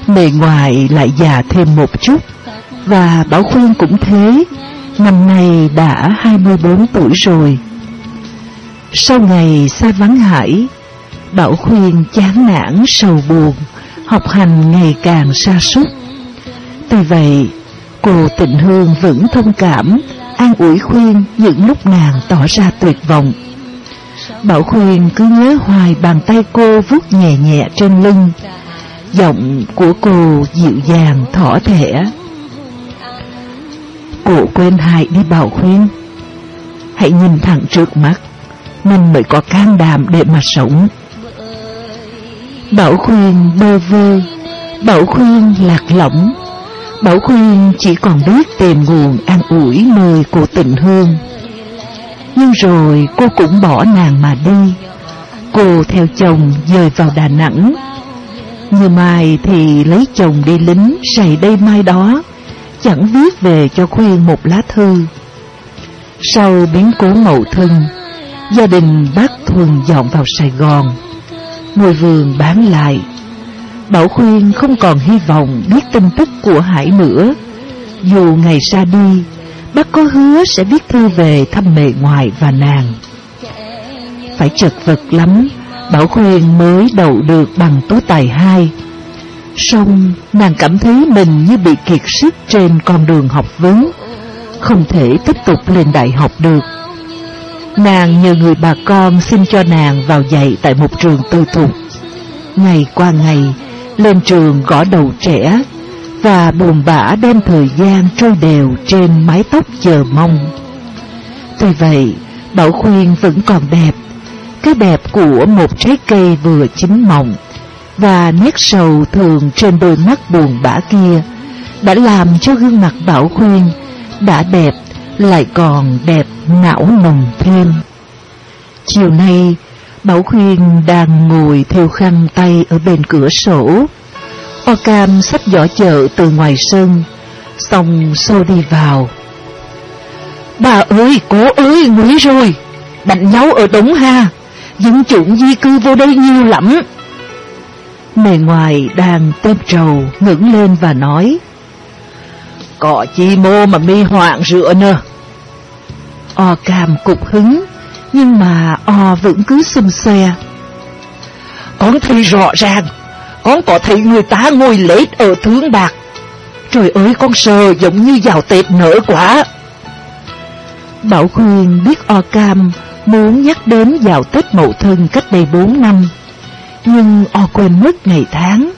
Bề ngoài lại già thêm một chút, Và Bảo Khuyên cũng thế, Năm nay đã 24 tuổi rồi. Sau ngày xa vắng hải, Bảo Khuyên chán nản sầu buồn, Học hành ngày càng sa sút. Tuy vậy Cô Tịnh Hương vẫn thông cảm, An ủi khuyên những lúc nàng tỏ ra tuyệt vọng. Bảo khuyên cứ nhớ hoài bàn tay cô vuốt nhẹ nhẹ trên lưng. Giọng của cô dịu dàng, thỏ thẻ. Cô quên hại đi Bảo khuyên. Hãy nhìn thẳng trước mắt Mình mới có can đảm để mà sống. Bảo khuyên bơ vơ, Bảo khuyên lạc lõng. Bảo Khuyên chỉ còn biết tìm nguồn an ủi nơi của tình hương. Nhưng rồi cô cũng bỏ nàng mà đi. Cô theo chồng dời vào Đà Nẵng. Như mai thì lấy chồng đi lính sày đây mai đó, Chẳng viết về cho Khuyên một lá thư. Sau biến cố mậu thân, Gia đình bác Thuần dọn vào Sài Gòn, Ngôi vườn bán lại Bảo Khuyên không còn hy vọng biết tin tức của Hải nữa. Dù ngày ra đi, Bác có hứa sẽ viết thư về thăm mẹ ngoại và nàng. Phải chật vật lắm, Bảo Khuyên mới đậu được bằng tố tài hai. Xong, nàng cảm thấy mình như bị kiệt sức trên con đường học vấn, Không thể tiếp tục lên đại học được. Nàng nhờ người bà con xin cho nàng vào dạy tại một trường tư thục. Ngày qua ngày lên trường gõ đầu trẻ và buồn bã đem thời gian trôi đều trên mái tóc chờ mong. Tuy vậy, Bảo Khuyên vẫn còn đẹp, cái đẹp của một trái cây vừa chín mọng và nét sầu thường trên đôi mắt buồn bã kia đã làm cho gương mặt Bảo Khuyên đã đẹp lại còn đẹp não nồng thêm. Chiều nay, Bảo Khuyên đang ngồi theo khăn tay ở bên cửa sổ. O Cam xách giỏ chợ từ ngoài sân, xong xô đi vào. Bà ơi, cố ơi, nguy rồi, đánh nhau ở đống ha, dân chuộng di cư vô đây nhiều lắm. Mẹ ngoài đang tép trầu, ngẩng lên và nói, Có chi mô mà mi hoạn rửa nè. O Cam cục hứng, nhưng mà O vẫn cứ xum xoe Con thấy rõ ràng. Con có thấy người ta ngồi lết ở thương bạc. Trời ơi con sờ giống như vào Tết nở quá. Bảo Khuyên biết O Cam muốn nhắc đến vào Tết Mậu Thân cách đây 4 năm. Nhưng O quên mất ngày tháng.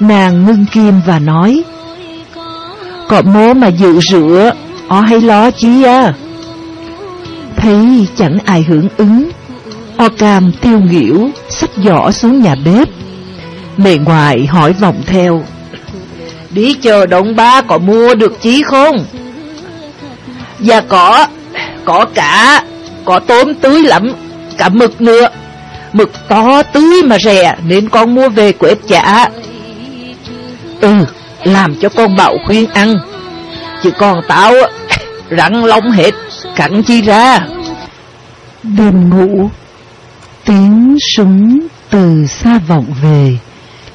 Nàng ngưng kim và nói Có mố mà dự rửa O hay lo chi à Thấy chẳng ai hưởng ứng. O cam tiêu nghỉu, Xách giỏ xuống nhà bếp. Mẹ ngoại hỏi vòng theo, Đi chờ động ba có mua được chí không? Dạ có Có cả, Có tôm tươi lắm, Cả mực nữa. Mực to tươi mà rẻ Nên con mua về quét trả Ừ Làm cho con bảo khuyên ăn, Chứ còn tao rắn lông hết. Cẳng chi ra? Đêm ngủ, Tiếng súng từ xa vọng về,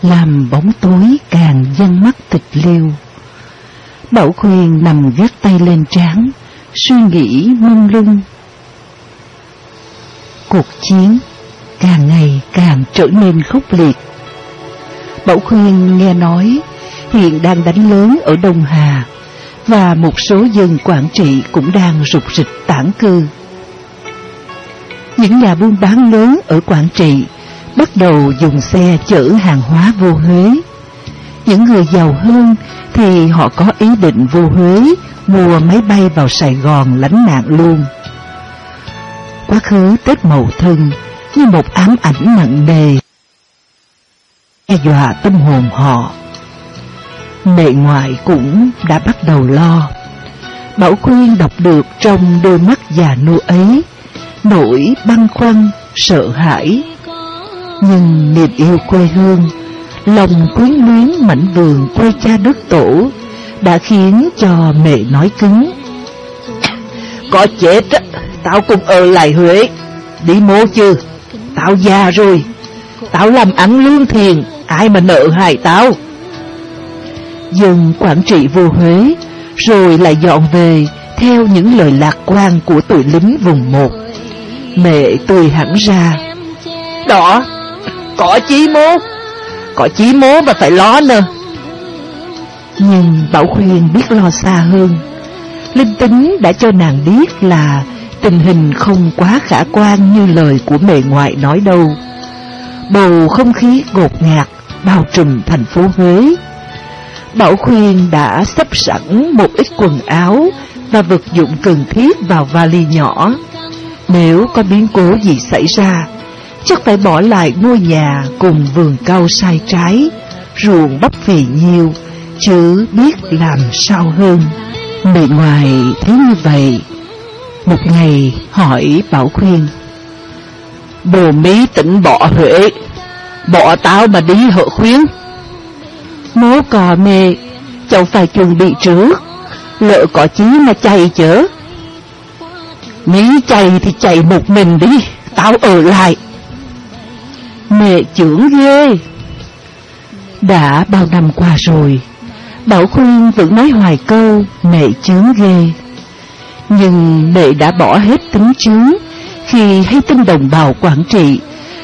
Làm bóng tối càng dân mắt tịch liêu. Bảo Khuyên nằm gác tay lên trán, Suy nghĩ mông lung. Cuộc chiến càng ngày càng trở nên khốc liệt. Bảo Khuyên nghe nói, Hiện đang đánh lớn ở Đông Hà và một số dân Quảng Trị cũng đang rục rịch tản cư. Những nhà buôn bán lớn ở Quảng Trị bắt đầu dùng xe chở hàng hóa vô Huế. Những người giàu hơn thì họ có ý định vô Huế mua máy bay vào Sài Gòn lánh nạn luôn. Quá khứ Tết Mậu Thân, như một ám ảnh nặng nề đe dọa tâm hồn họ. Mẹ ngoại cũng đã bắt đầu lo. Bảo quyên đọc được trong đôi mắt già nua ấy nỗi băn khoăn, sợ hãi. Nhưng niềm yêu quê hương, lòng quyến luyến mảnh vườn quê cha đất tổ đã khiến cho mẹ nói cứng. Có chết, tao cũng ở lại Huế, đi mô chưa tao già rồi, tao làm ăn lương thiền, ai mà nợ hại tao. Dần quản trị vô Huế, rồi lại dọn về theo những lời lạc quan của tụi lính vùng một. Mẹ tôi hẳn ra. Đó, có chí mố, có chí mố mà phải lo nè. Nhưng Bảo Khuyên biết lo xa hơn. Linh tính đã cho nàng biết là tình hình không quá khả quan như lời của mẹ ngoại nói đâu. Bầu không khí ngột ngạt bao trùm thành phố Huế. Bảo Khuyên đã sắp sẵn một ít quần áo và vật dụng cần thiết vào vali nhỏ. Nếu có biến cố gì xảy ra, chắc phải bỏ lại ngôi nhà cùng vườn cau sai trái, ruộng bắp phì nhiêu, chứ biết làm sao hơn. Bề ngoài thấy như vậy, một ngày hỏi Bảo Khuyên. Bồ Mỹ tỉnh bỏ Huệ, bỏ tao mà đi hợ khuyến. Nếu cò mẹ, cháu phải chuẩn bị trước, lỡ có chí mà chạy chớ. Mỹ chạy thì chạy một mình đi, tao ở lại. Mẹ trưởng ghê. Đã bao năm qua rồi, Bảo Khuyên vẫn nói hoài câu mẹ chướng ghê. Nhưng mẹ đã bỏ hết tính chướng khi hay tin đồng bào quản trị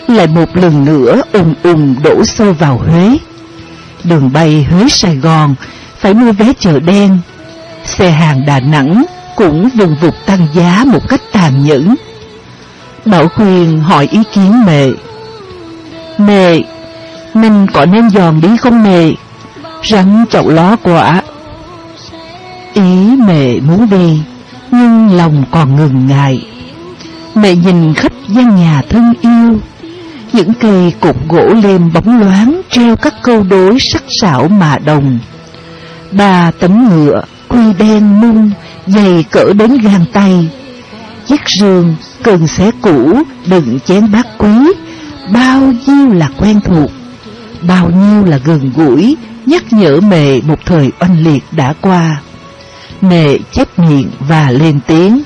lại một lần nữa ùng ùng đổ xô vào Huế. Đường bay Huế Sài Gòn phải mua vé chợ đen. Xe hàng Đà Nẵng cũng vùng vụt tăng giá một cách tàn nhẫn. Bảo quyền hỏi ý kiến mẹ. Mẹ, mình có nên giòn đi không mẹ? Rắn chậu ló quả. Ý mẹ muốn đi, nhưng lòng còn ngừng ngại. Mẹ nhìn khách gian nhà thân yêu, những cây cột gỗ lem bóng loáng treo các câu đối sắc sảo mà đồng. Ba tấm ngựa, quy đen mung, dày cỡ đến gang tay. Chiếc rương, cần xé cũ, đựng chén bát quý, bao nhiêu là quen thuộc, bao nhiêu là gần gũi, nhắc nhở mẹ một thời oanh liệt đã qua. Mẹ chép miệng và lên tiếng.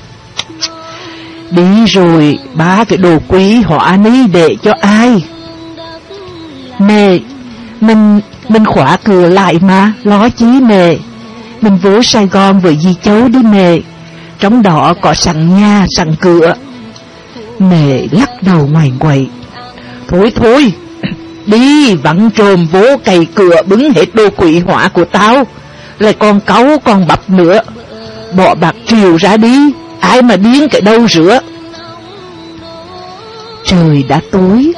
Đi rồi, ba cái đồ quý họa ní để cho ai? Mẹ, mình, mình khóa cửa lại mà, ló chí mẹ. Mình vô Sài Gòn với dì cháu đi mẹ. Trong đó có sẵn nhà, sẵn cửa. Mẹ lắc đầu ngoài quậy. Thôi thôi, đi vặn trồm vô cày cửa bứng hết đồ quỷ họa của tao. Lại còn cáu còn bập nữa. Bỏ bạc triều ra đi, ai mà điên cái đâu rửa. Trời đã tối,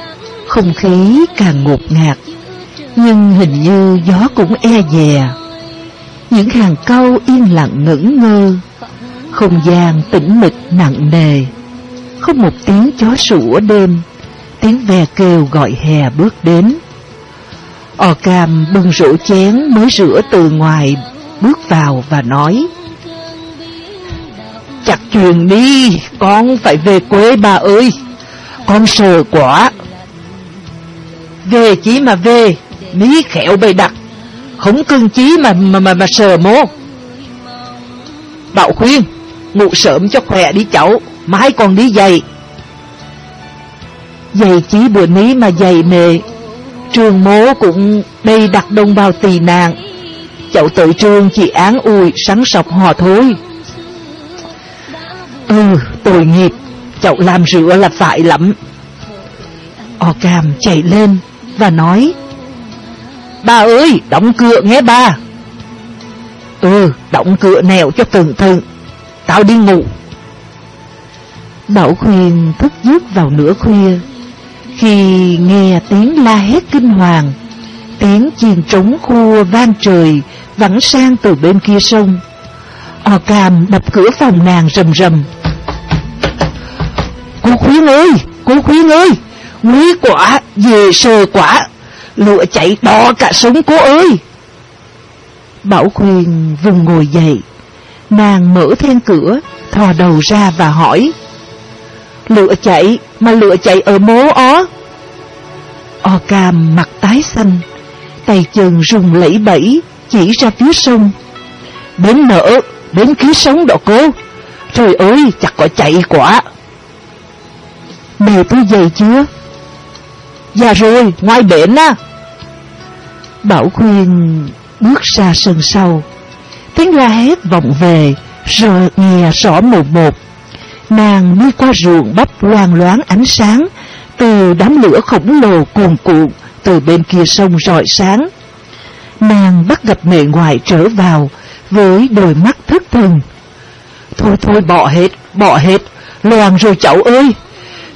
không khí càng ngột ngạt, nhưng hình như gió cũng e dè. Những hàng câu yên lặng ngẩn ngơ, không gian tĩnh mịch nặng nề, không một tiếng chó sủa đêm, tiếng ve kêu gọi hè bước đến. Ò cam bưng rổ chén mới rửa từ ngoài, bước vào và nói, Chặt chuyện đi, con phải về quê bà ơi, con sợ quá. Về chí mà về, mí khéo bày đặt, không cưng chí mà mà mà, mà sờ mô. Bảo khuyên, ngủ sớm cho khỏe đi cháu, mai còn đi dậy. Dày chí bữa ní mà dày mẹ, trường mố cũng bày đặt đông bào tì nạn. Cháu tự trường chỉ án ủi sắn sọc hò thôi. Ừ, tội nghiệp, cháu làm rửa là phải lắm. O cam chạy lên và nói Ba ơi, đóng cửa nghe ba. Ừ, đóng cửa nèo cho cẩn thận. Tao đi ngủ. Bảo Khuyên thức giấc vào nửa khuya Khi nghe tiếng la hét kinh hoàng Tiếng chiền trống khua vang trời Vẳng sang từ bên kia sông O Cam đập cửa phòng nàng rầm rầm Cô Khuyên ơi, cô Khuyên ơi Quý quả, về sờ quả, lụa chạy đỏ cả sống cô ơi. Bảo Khuyên vùng ngồi dậy, nàng mở then cửa, thò đầu ra và hỏi. Lựa chạy, mà lựa chạy ở mố ó. O cam mặt tái xanh, tay chân rung lẫy bẫy, chỉ ra phía sông. Đến nở, đến khí sống đó cô. Trời ơi, chắc có chạy quả. Mẹ tôi dậy chưa? Dạ rồi, ngoài bển á. Bảo Khuyên bước ra sân sau. Tiếng la hét vọng về, rồi nghe rõ một một. Nàng đi qua ruộng bắp loang loáng ánh sáng, từ đám lửa khổng lồ cuồn cuộn, từ bên kia sông rọi sáng. Nàng bắt gặp mẹ ngoại trở vào, với đôi mắt thất thần. Thôi thôi bỏ hết, bỏ hết, loàn rồi cháu ơi.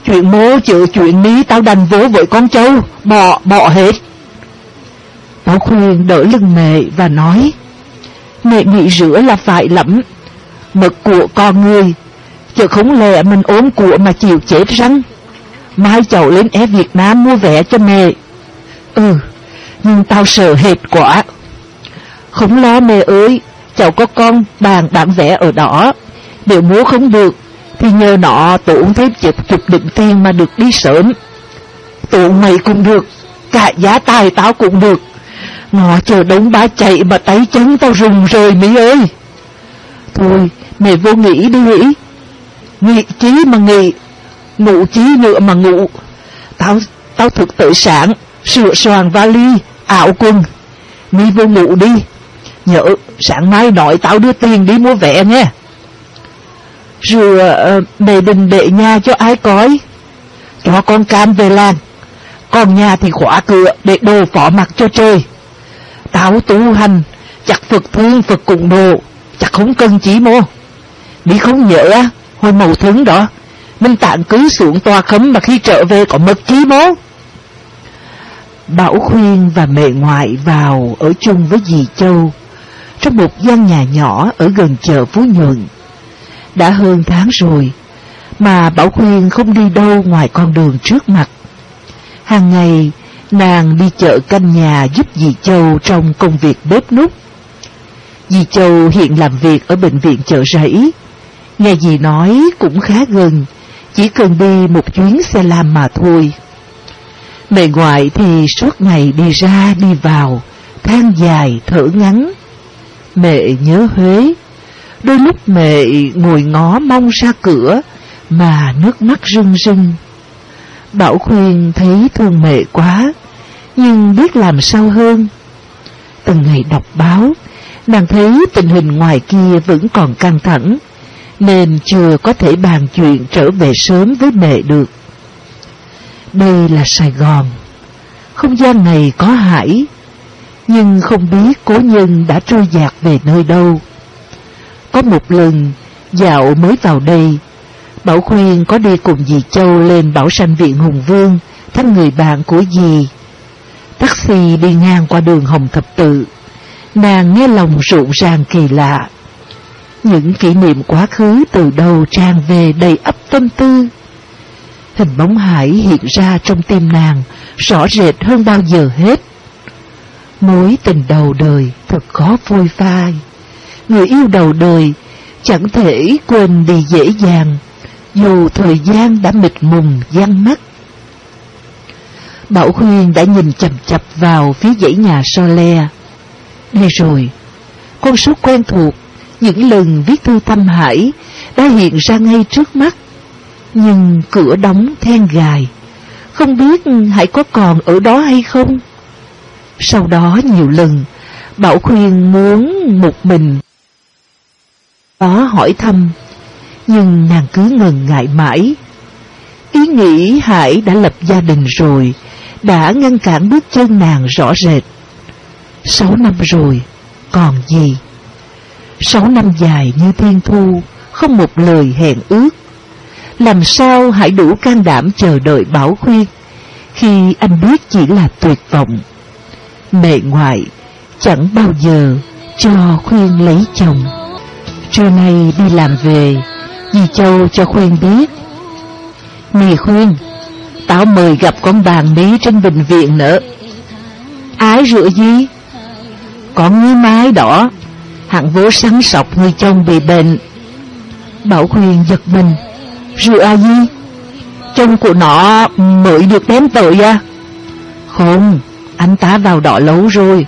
Chuyện mô chữ chuyện ní tao đành vố với con trâu, bỏ, bỏ hết. tao khuyên đỡ lưng mẹ và nói, mẹ nghĩ rửa là phải lắm, mực của con người, chứ không lẽ mình ốm của mà chịu chết răng. Mai cháu lên é Việt Nam mua vé cho mẹ. Ừ, nhưng tao sợ hệt quá. Không lo mẹ ơi, cháu có con bàn bán vé ở đó. Nếu mua không được, thì nhờ nọ tụng thêm chụp chụp đựng tiền mà được đi sớm. Tụ mày cũng được, cả giá tài tao cũng được. Nó chờ đống bá chạy mà tay chân tao rùng rời Mỹ ơi. Thôi, mày vô nghĩ đi nghĩ. Nghĩ chí mà nghĩ, ngủ chí nữa mà ngủ. Tao, tao thực tự sản sửa soàn vali, ảo quần. Mi vô ngủ đi. Nhớ, sáng mai nói tao đưa tiền đi mua vé nghe rửa uh, đình định để nhà cho ai coi. Cho con cam về làng. Còn nhà thì khóa cửa để đồ phỏ mặt cho trời. táo tu hành, chắc Phật thương Phật cùng đồ, chắc không cần chỉ mô. Đi không nhớ á, hồi màu thứng đó, mình tạm cứ xuống tòa khấm mà khi trở về có mật chí mô. Bảo Khuyên và mẹ ngoại vào ở chung với dì Châu, trong một gian nhà nhỏ ở gần chợ Phú Nhuận. Đã hơn tháng rồi, mà Bảo Khuyên không đi đâu ngoài con đường trước mặt. Hàng ngày, nàng đi chợ canh nhà giúp dì Châu trong công việc bếp nút. Dì Châu hiện làm việc ở bệnh viện chợ rẫy. Nghe dì nói cũng khá gần, chỉ cần đi một chuyến xe lam mà thôi. Mẹ ngoại thì suốt ngày đi ra đi vào, than dài thở ngắn. Mẹ nhớ Huế, đôi lúc mẹ ngồi ngó mong ra cửa mà nước mắt rưng rưng. Bảo Khuyên thấy thương mẹ quá, nhưng biết làm sao hơn. Từng ngày đọc báo, nàng thấy tình hình ngoài kia vẫn còn căng thẳng, nên chưa có thể bàn chuyện trở về sớm với mẹ được. Đây là Sài Gòn, không gian này có hải, nhưng không biết cố nhân đã trôi dạt về nơi đâu. Có một lần, dạo mới vào đây, Bảo Khuyên có đi cùng dì Châu lên Bảo Sanh Viện Hùng Vương, thăm người bạn của dì. Taxi đi ngang qua đường Hồng Thập Tự, nàng nghe lòng rộn ràng kỳ lạ. Những kỷ niệm quá khứ từ đầu tràn về đầy ấp tâm tư. Hình bóng hải hiện ra trong tim nàng, rõ rệt hơn bao giờ hết. Mối tình đầu đời thật khó phôi phai. Người yêu đầu đời chẳng thể quên đi dễ dàng, dù thời gian đã mịt mùng gian mắt. Bảo Khuyên đã nhìn chầm chập vào phía dãy nhà so le. Đây rồi, con số quen thuộc, những lần viết thư thăm hải đã hiện ra ngay trước mắt. Nhưng cửa đóng then gài, không biết Hải có còn ở đó hay không? Sau đó nhiều lần, Bảo Khuyên muốn một mình có hỏi thăm, nhưng nàng cứ ngần ngại mãi. Ý nghĩ Hải đã lập gia đình rồi, đã ngăn cản bước chân nàng rõ rệt. Sáu năm rồi, còn gì? Sáu năm dài như thiên thu, không một lời hẹn ước. Làm sao hãy đủ can đảm chờ đợi bảo khuyên, khi anh biết chỉ là tuyệt vọng. Mẹ ngoại chẳng bao giờ cho khuyên lấy chồng. Trưa nay đi làm về, dì Châu cho khuyên biết. Nè khuyên, Tao mời gặp con bàn mí trên bệnh viện nữa. Ái rửa gì Con như mái đỏ Hạng vố sáng sọc người chồng bị bệnh. Bảo Khuyên giật mình Rửa gì Chồng của nó mới được đem tội à? Không Anh ta vào đỏ lâu rồi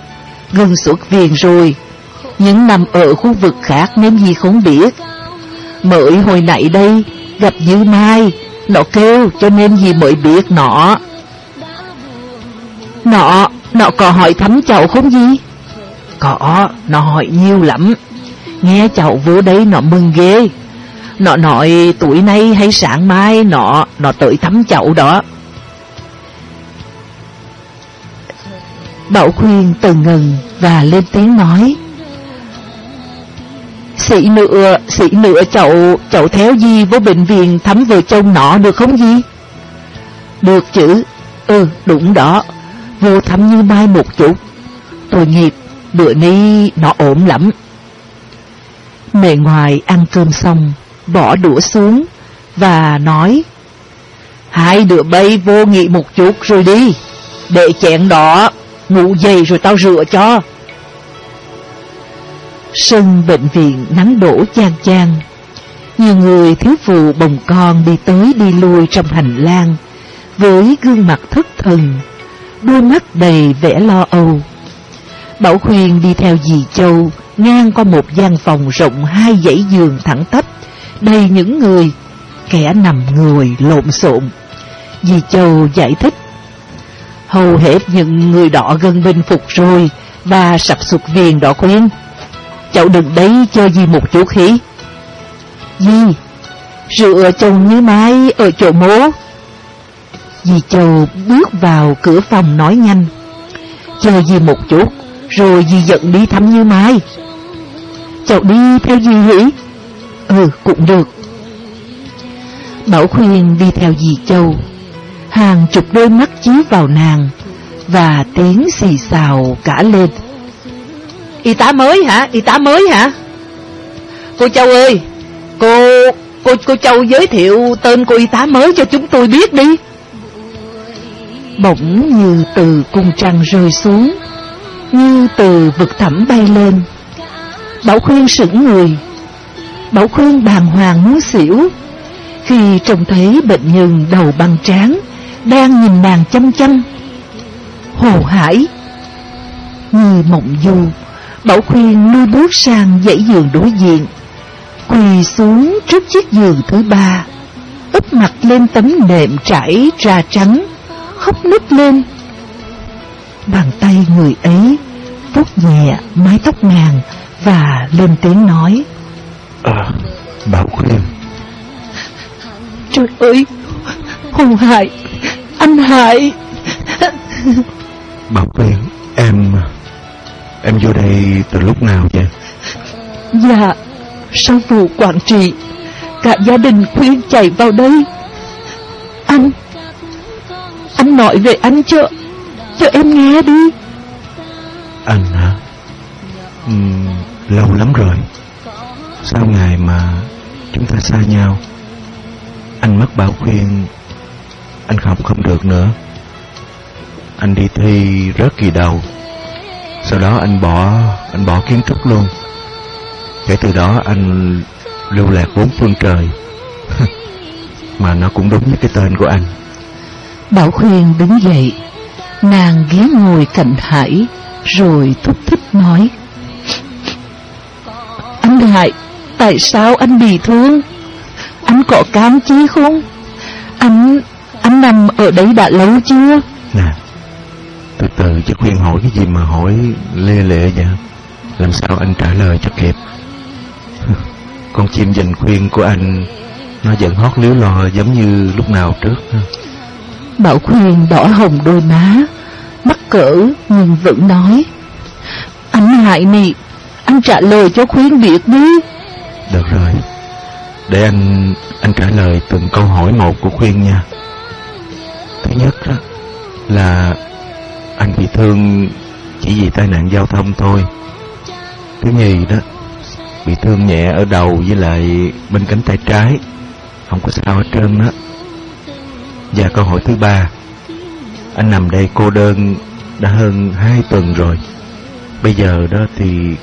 Gần xuất viện rồi những nằm ở khu vực khác nên gì không biết. Mới hồi nãy đây, Gặp Dư Mai, Nó kêu cho nên gì mới biết nó. Nó Nó có hỏi thăm cháu không gì? Có, Nó hỏi nhiều lắm. Nghe cháu vô đây nó mừng ghê. Nó nói tuổi nay hay sáng mai Nó Nó tới thăm cháu đó. Bảo khuyên từ ngừng Và lên tiếng nói Sĩ nữa, sĩ nữa cháu, cháu theo gì vô bệnh viện thăm vợ chồng nó được không gì? Được chứ, ừ đúng đó, vô thăm như mai một chút. Tội nghiệp, bữa nay nó ổn lắm. Mẹ ngoài ăn cơm xong, bỏ đũa xuống và nói Hai đứa bay vô nghỉ một chút rồi đi, để chẹn đó, ngủ dậy rồi tao rửa cho. Sân bệnh viện nắng đổ chang chang. Nhiều người thiếu phụ bồng con đi tới đi lui trong hành lang Với gương mặt thất thần, Đôi mắt đầy vẻ lo âu. Bảo Khuyên đi theo dì Châu Ngang qua một gian phòng rộng hai dãy giường thẳng tắp, Đầy những người Kẻ nằm người lộn xộn. Dì Châu giải thích, Hầu hết những người đỏ gần bình phục rồi Và sập sụt viền đỏ khuyên. Cháu đừng đấy cho gì một chút khí, di Rửa chồng như mai ở chỗ mố. Dì Châu bước vào cửa phòng nói nhanh. Chờ gì một chút Rồi dì giận đi thăm như mai Cháu đi theo dì hỉ? Ừ cũng được. Bảo khuyên đi theo dì Châu. Hàng chục đôi mắt chiếu vào nàng Và tiếng xì xào cả lên. Y tá mới hả? Y tá mới hả? Cô Châu ơi, cô cô cô Châu giới thiệu tên cô y tá mới cho chúng tôi biết đi. Bỗng như từ cung trăng rơi xuống, như từ vực thẳm bay lên. Bảo Khuyên sững người, Bảo Khuyên bàng hoàng muốn xỉu, khi trông thấy bệnh nhân đầu băng trán đang nhìn nàng chăm chăm. Hồ Hải, như mộng du Bảo Khuyên lui bước sang dãy giường đối diện Quỳ xuống trước chiếc giường thứ ba úp mặt lên tấm nệm trải ra trắng Khóc nức lên. Bàn tay người ấy vuốt nhẹ mái tóc nàng Và lên tiếng nói À, Bảo Khuyên. Trời ơi Hùng Hải Anh Hải Bảo Khuyên Em Em vô đây từ lúc nào vậy? Dạ Sau vụ quản trị Cả gia đình khuyên chạy vào đây. Anh Anh nói về anh cho Cho em nghe đi. Anh hả? Uhm, lâu lắm rồi. Sau ngày mà Chúng ta xa nhau Anh mất bảo khuyên Anh học không được nữa. Anh đi thi rớt kỳ đầu sau đó anh bỏ Anh bỏ kiến trúc luôn. Kể từ đó anh lưu lạc bốn phương trời. Mà nó cũng đúng với cái tên của anh. Bảo Khuyên đứng dậy. Nàng ghé ngồi cạnh Hải Rồi thúc thích nói. Anh Hải Tại sao anh bị thương? Anh có cam chi không? Anh Anh nằm ở đấy đã lâu chưa? Nè từ từ chứ khuyên hỏi cái gì mà hỏi lê lệ vậy? Làm sao anh trả lời cho kịp? Con chim dành khuyên của anh Nó vẫn hót líu lo giống như lúc nào trước. Bảo khuyên đỏ hồng đôi má Mắc cỡ nhưng vẫn nói. Anh hại nị Anh trả lời cho khuyên biết đi. Được rồi Để anh anh trả lời từng câu hỏi một của khuyên nha. Thứ nhất đó là anh bị thương chỉ vì tai nạn giao thông thôi. Thứ nhì đó, Bị thương nhẹ ở đầu với lại bên cánh tay trái. Không có sao hết trơn đó Và câu hỏi thứ ba, Anh nằm đây cô đơn đã hơn hai tuần rồi. Bây giờ đó thì